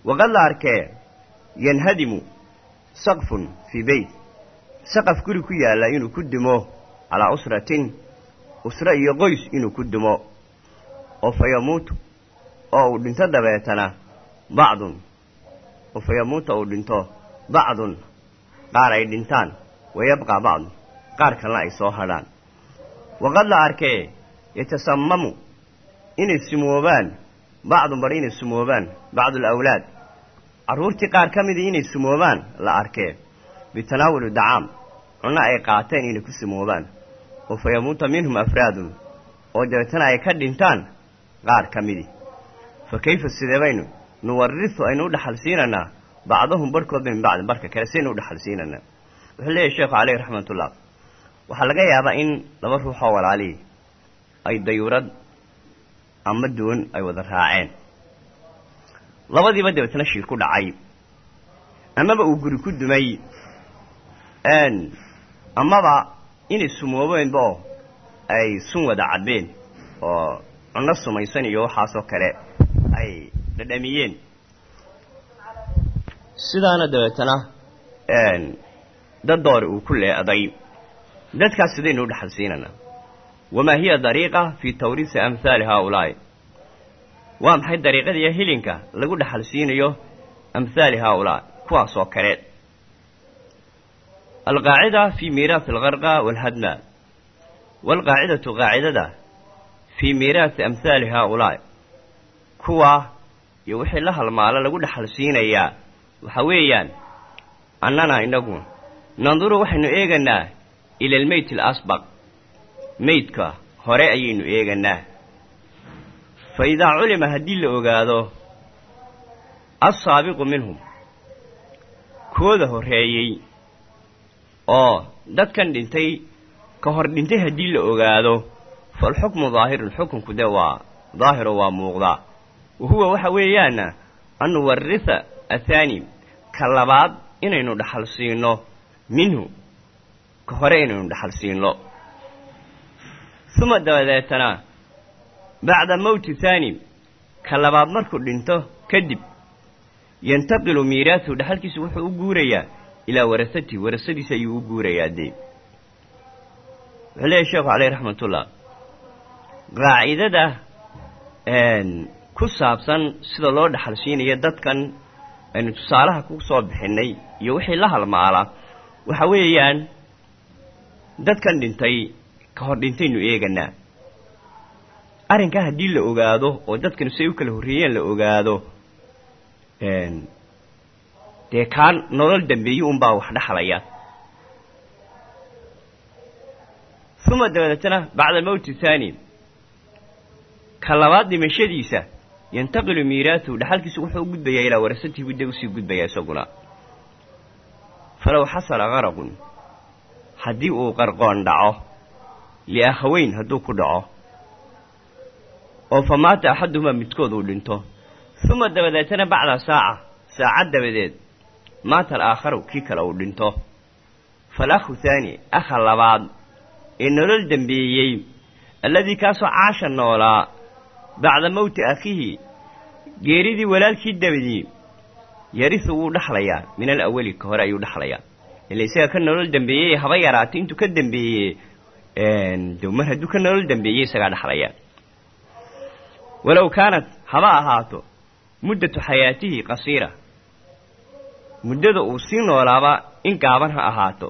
Waqad la arkee yanhadimu saqfun fii beyt saqaf guri ku yaalla inuu ku dumo calaa usratin. Usre iyo qoys inuu ku dumo. Oo fa yamuutu oo uu dhinto dabeetana bacdun. Oo fa yamuuta uu dhinto bacdun. Qaar ay dhintaan wa yabqaa bacdun. Qaar kalena ay soo hadhaan. Waqad la arkee yatasamamu inay sumoobaan. Bacdun bar inay sumoobaan bacdu alawlaad carruurtii qaar ka midii inay sumoobaan la arkee bitanaawuli dacaam cunno ay qaateen inay ku sumoobaan. Oo fa yamuuta minhum afraadun oo dabeetana ay ka dhintaan qaar ka midii fa kayfa sidee baynu nuwarisu aynu u dhaxal siinaynaa bacdahum barhkood min bacdin barka kale saynu u dhaxal siinaynaa wuxuu leeyahy sheekhu caleyhi raxmatullah waxaa laga yaabaa in laba ruux oo walaalihii ay dayuurad ama doon ay wada raaceen labadiiba dabeetana shil ku dhacay amaba uu guri ku dumay amaba inay sumoobeenba oo ay sun wada cabbeen oo cunno sumaysan iyo waxaasoo kale ay dhadhamiyeen sidaana dabeetana dad doore uu ku leeday dadkaas sidaynu u dhaxal siinaynaa wamaa hiya dariiqa fii tawriisi amhaali haaulaa'i waa maxay dariiqada iyo hilinka lagu dhaxal siinayo amhaali haaulaa kuwaas oo kale alqaacida fii miiraasi algarqa waalhadma waalqaacidatu qaacidada fii miiraasi amhaali haaulaa'i kuwa iyo wixii la halmaalo lagu dhaxal siinayaa waxa weeyaan annana inagu nanduru waxaynu eeganaa ila almeyt alasbaq meydka hore ayaynu eeganaa fa idaa culima haddii la ogaado assaabiqu minhum kooda horreeyey oo dadkan dhintay ka hor dhintay haddii la ogaado faalxukmu daahirun xukunku dee waa daahiro waa muuqdaa wa huwa waxa weeyaana an nuwarisa athaani ka labaad inaynu dhaxal siino minhu ka hore inaynu dhaxal siino. Uma dabadeetana bacda mowti thaani ka labaad markuu dhinto kadib yantaqilu miiraasuhu dhaxalkiisu wuxuu u guurayaa ilaa warasatihi warasadiisa ayuu u guurayaa dee. Wuxuu leeyahy sheekhu caleyh raxmatullah qaacidada ku saabsan sida loo dhaxal siinayo dadkan aynu tusaalaha ku soo bixinnay iyo wixii la halmaala. Waxa weeyaan dadkan dhintay ka hor dhintaynu eeganaa. Arrinkaa haddii la ogaado oo dadkanu siay u kala horreeyeen la ogaado dee kaa nolol dambeeye unbaa wax dhexlaya uma dabadeetana bacda mowti thaani ka labaad dhimashadiisa yantaqilu miiraatuhu dhaxalkiisu wuxuu u gudbayaa ilaa warasatihi budda u sii gudbayaa isaguna falow xasala qaraqun haddii uu qarqoon dhaco liakhaweyn hadduu ku dhaco oo fa maata axaduhumaa midkood uu dhinto uma dabadeetana bacda saaca saacad dabadeed maata alaakharu kii kale uu dhinto falakhu thaani akha labaad ee nolol dembeeyey alladii kaasoo caasha noolaa bacda mowti akhihi geeridii walaalkii dabadii yarisu wuu dhaxlayaa min alawali ka hore ayuu dhaxlayaa. Ila isaga ka nolol dambeeyey haba yaraatay intuu ka dambeeyey de mar hadduu ka nolol dambeeyey isagaa dhaxlaya walow kaanat haba ahaato muddatu xayaatihi qasiira. Muddada uu sii noolaaba in gaaban ha ahaato.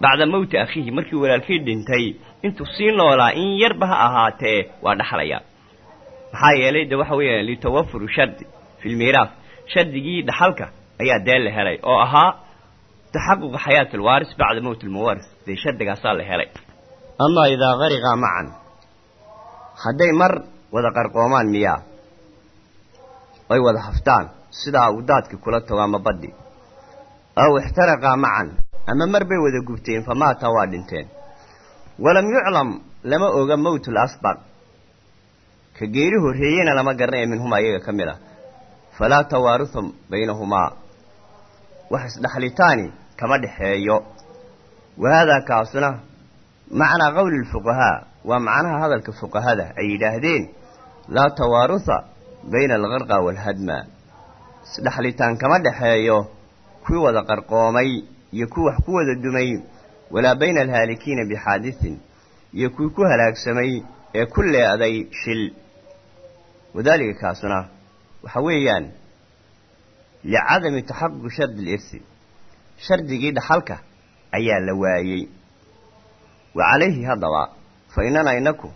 Bacda mowti akhiihi markii walaalkii dhintay intuu sii noolaa in yarba ha ahaatee waa dhaxlaya maxaa yeelay de waxa weeyaan litawafuru shardi fi lmiiraas shardigii dhaxalka ayaa dee la helay oo ahaa taxaquqa xayaati alwaaris bacda mowti almuwaris dee shardigaasaa la helay. Amaa idaa qariqaa macan hadday mar wada qarqoomaan miyaa ay wada haftaan sidaa uu daadkii kula tago ama baddi. Aw ixtaraqaa macan ama mar bay wada gubteen fa maata waa dhinteen. Walam yuclam lama oga mowtul asbaq ka geeri horreeyena lama garanaya minhumaa iyaga ka mid ah. Falaa tawaaruha baynahumaa. Wax isdhaxlitaani kama dhexeeyo. Wahaadaa kaasuna macnaa qowli lfuqahaa waa macnaha hadalka fuqahada ay yidhaahdeen laa tawaaruha bayna alqarqa waalhadma isdhaxlitaan kama dhexeeyo kuwii wada qarqoomay iyo kuwii wax ku wada dumay walaa bayna alhaalikiina bixaadisin iyo kuwii ku halaagsamay ee ku leeday shil wadaalika kaasuna waxa weeyaan licadami taxaquqi shardi lirsi shardigii dhaxalka ayaa la waayey wa calayhi haddaba fa innana inaku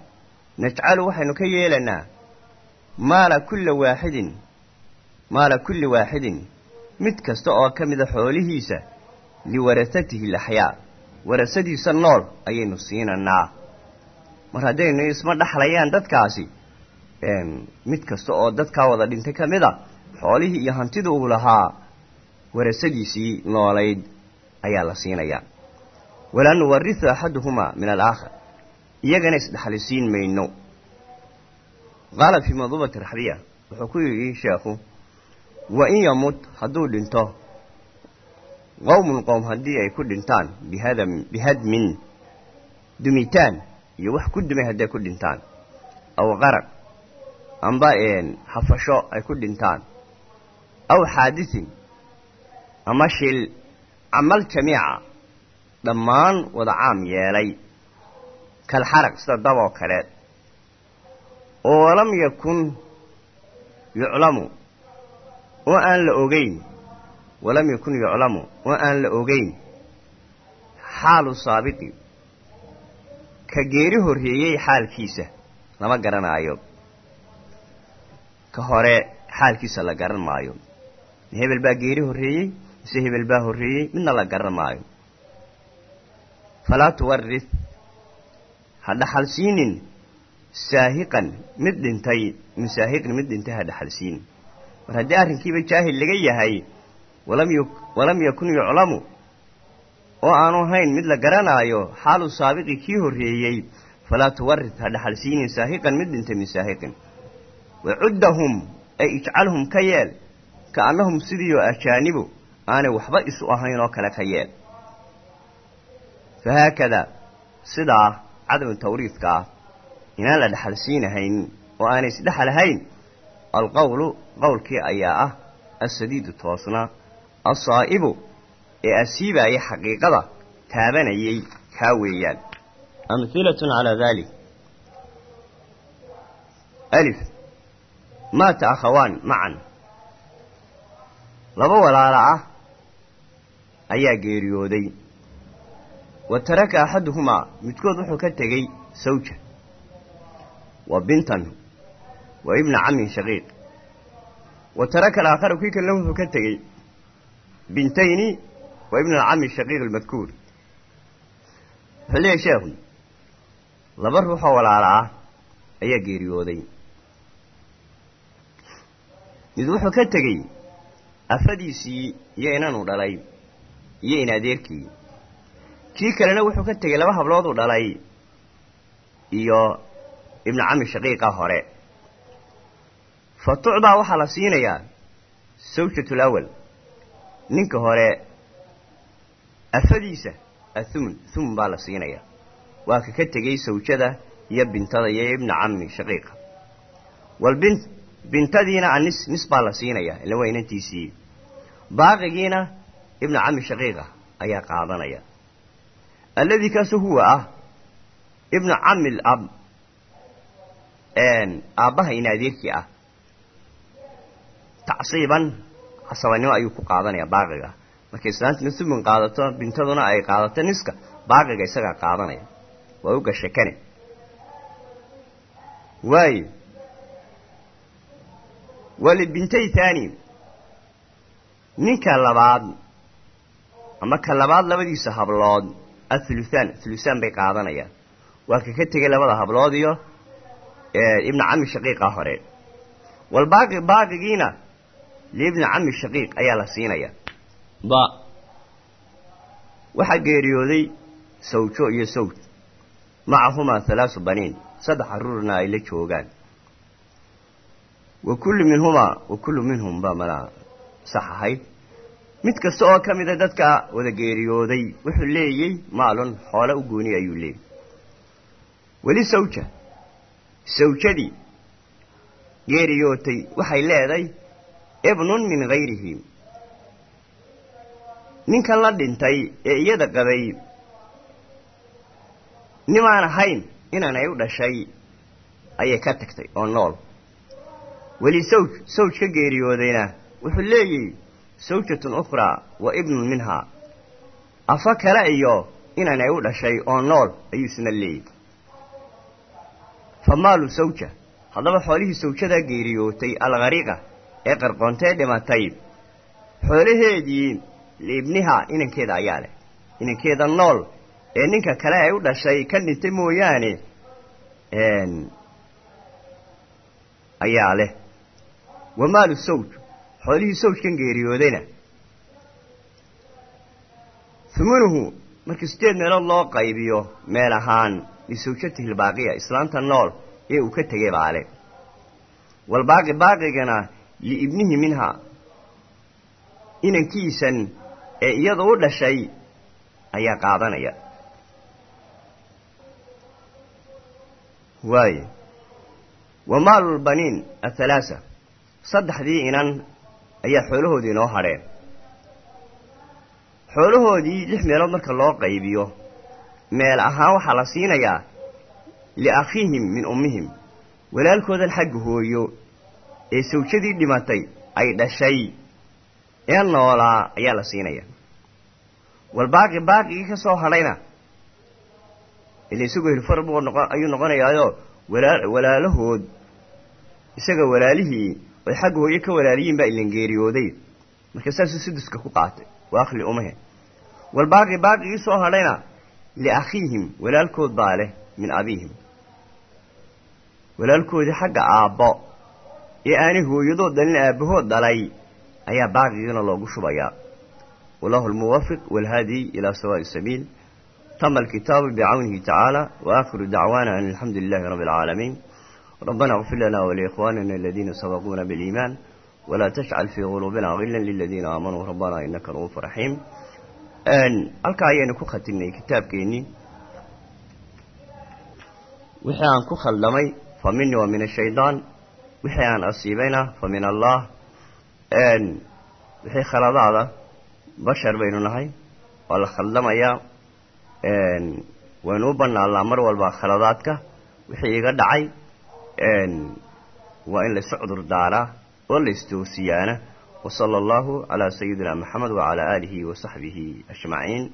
najcalu waxaynu ka yeelanaa maala kulla waaxidin maala kulli waaxidin mid kasta oo ka mida xoolihiisa liwarasatihi alaxyaa warasadiisa nool ayaynu siinanaa mar haddaynu isma dhaxlayaan dadkaasi mid kasta oo dadkaa wada dhintay ka mid a xoolihii iyo hantida uu lahaa warasadiisii noolayd ayaa la siinayaa walaa nuwarisu axaduhumaa min alaakhar iyagana isdhaxlisiin mayno. Qaala fii manduubati raxbiya wuxuu ku yidhi sheekhu wa in yamut hadduu dhinto qowmun qowm haddii ay ku dhintaan bihada bihadmin dumitaan iyo wax ku dumay hadday ku dhintaan aw qaraq amba hafasho ay ku dhintaan. Aw xaadisin ama shil camal jamiica dhammaan wada caam yeelay. Kalxaraq sida dab oo kale. Oo walam yakun yuclamu oo aan la ogeyn. Walam yakun yuclamu oo aan la ogeyn. Xaalu saabiqi ka geeri horreeyey xaalkiisa lama garanaayo ka hore xaalkiisa la garan maayo. Hebel baa geeri horreeyey mise hebel baa horreeyey midna la garan maayo. Falaa tuwaris ha dhaxal siinin saahiqan mid dhintay min saahiqin mid dhintay ha dhaxal siinin mar haddii arrinkiiba jaahil laga yahay walam yakun yuclamu oo aanu hayn mid la garanaayo xaalu saabiqi kii horreeyey falaa tuwaris ha dhaxal siinin saahiqan mid dhintay min wacuddahum ay ijcalhum ka yeel ka annahum sidiioo ajaanibu aanay waxba isu ahayn oo kale ka yeel fahaakadaa sidaa cadamu tawriidka ah inaan la dhexal siinahayn oo aanay isdhexalahayn alqowlu qowlkii ayaa ah assadiidu toosna assaa'ibu ee asiibaaya xaqiiqada taabanayay kaa weeyaan amhilatun calaa daalik maata akhawaan macan laba walaala ah ayaa geeriyooday wa taraka axaduhumaa midkood wuxuu ka tegey sawja wa bintan wa ibna camin shaqiiq wa taraka alaakharu kii kalena wuxuu ka tegey bintayni wa ibna alcami shaqiiq almadkuur wuxuu leeyahy sheekhu laba ruuxoo walaala ah ayaa geeriyooday mid wuxuu ka tegey afadiisii iyo inanuu dhalay iyo in adeerkii kii kalena wuxuu ka tegey laba hablooduu dhalay iyo ibnu cami shaqiiqa hore. Fa tucdaa waxaa la siinayaa sawjatul awal ninka hore afadiisa athumun thumun baa la siinayaa. Waa ka ka tegey sawjada iyo bintada iyo ibna cami shaqiiqa. Walbint bintadiina anis nis baa la siinayaa ila waa inantiisii baaqigiina ibnu cami shaqiiqa ayaa qaadanaya alladii kaasu huwa ah ibnu camil ab aabbaha in adeerkii ah tacsiiban casabanimo ayuu ku qaadanaya baaqiga markay islaantina sumun qaadato bintaduna ay qaadato niska baaqiga isagaa qaadanaya waa u gashakane waayo walibintay thaani ninka labaad ama ka labaad labadiisa hablood athuluthaan thulusaan bay qaadanayaan. Waa ka ka tegay labada hablood iyo ibna cami shaqiiqa hore. Walbaaqi baaqigiina liibni cami shaqiiq ayaa la siinaya. Ba. Waxaa geeriyooday sawjo iyo sawj macahumaa halaasu baniin. Saddex carruurna ay la joogaan wa kullu minhumaa wa kullu minhum baa malaa sax ahayd mid kasta oo ka mida dadka wada geeriyooday wuxuu leeyey maalun xoole u gooni ayuu leeyay weli sawja sawjadii geeriyootay waxay leeday ibnun min hayrihi ninkan la dhintay ee iyada qabay nimaan ahayn inaanay u dhashay ayay ka tagtay oo nool weli sawj sawj ka geeriyoodayna. Wuxuu leeyahy sawjatun ukhraa wa ibnun minhaa afa kale iyo inaanay u dhashay oo nool ayuu isna leeyahy fa maalu sawja. Haddaba xoolihii sawjadaa geeriyootay alkhariiqa ee qarqoontee dhimatay. Xoolaheedii liibniha inankeeda ayaa leh. Inankeeda nool ee ninka kale ay u dhashay ka dhintay mooyaane ayaa leh wa maalu sawj. Xoolihii sawjkan geeriyoodayna humunuhu marka sideed meelood loo qaybiyo meel ahaan lisawjatihi lbaaqiya islaanta nool ee uu ka tegay baale. Walbaaqi baaqigana liibnihi minhaa inankiisan ee iyadu u dhashay ayaa qaadanaya. Waaye wa maalulbaniin athalaasa saddexdii inan ayaa xoolahoodii inoo hadheen. Xoolahoodii lix meelood marka loo qaybiyo meel ahaan waxaa la siinayaa liakhiihim min ummihim. Walaalkoodan xagga hooyo ee sawjadii dhimatay ay dhashay ee noolaa ayaa la siinaya. Walbaaqi baaqigii ka soo hadhayna ila isagoo hilfar buu noqo ayuu noqonayaayo walaa walaalahood isaga walaalihii ay xagga hooyo ka walaaliyiin baa ilan geeriyooday. Marka saasuu suduska ku qaatay. Waa akhli umahe. Walbaaqi baaqigii soo hadhayna liakhiihim walaalkood baa leh min abiihim. Walaalkoodii xagga aabbo ee aanay hooyadood dhalin aabbahood dhalay ayaa baaqigiina loogu shubayaa. Wallahu almuwafiq walhaadi ilaa sawaa'i sabiil. Tama alkitaabu bicawnihi tacaala waakhiru dacwaana an alxamdu lilahi rabbi alcaalamiin ربنا اغفر لنا ولإخواننا الذين سبقونا بالإيمان ولا تجعل في قلوبنا غلا للذين آمنوا ربنا إنك رؤوف رحيم halkaa ayaynu ku khatinay kitaabkeennii wixii aan ku khaldamay fa mini wa min ashaydaan wixii aan asiibayna fa min allah wixii khaladaada bashar baynu nahay waa la khaldamayaa waynu u banaallaa mar walba khaladaadka wixii iga dhacay waa in laisa cudur daaraa oo laistoosiyaana wsala allahu calaa sayidina moxamed wacalaa aalihi wa saxbihi ajmaciin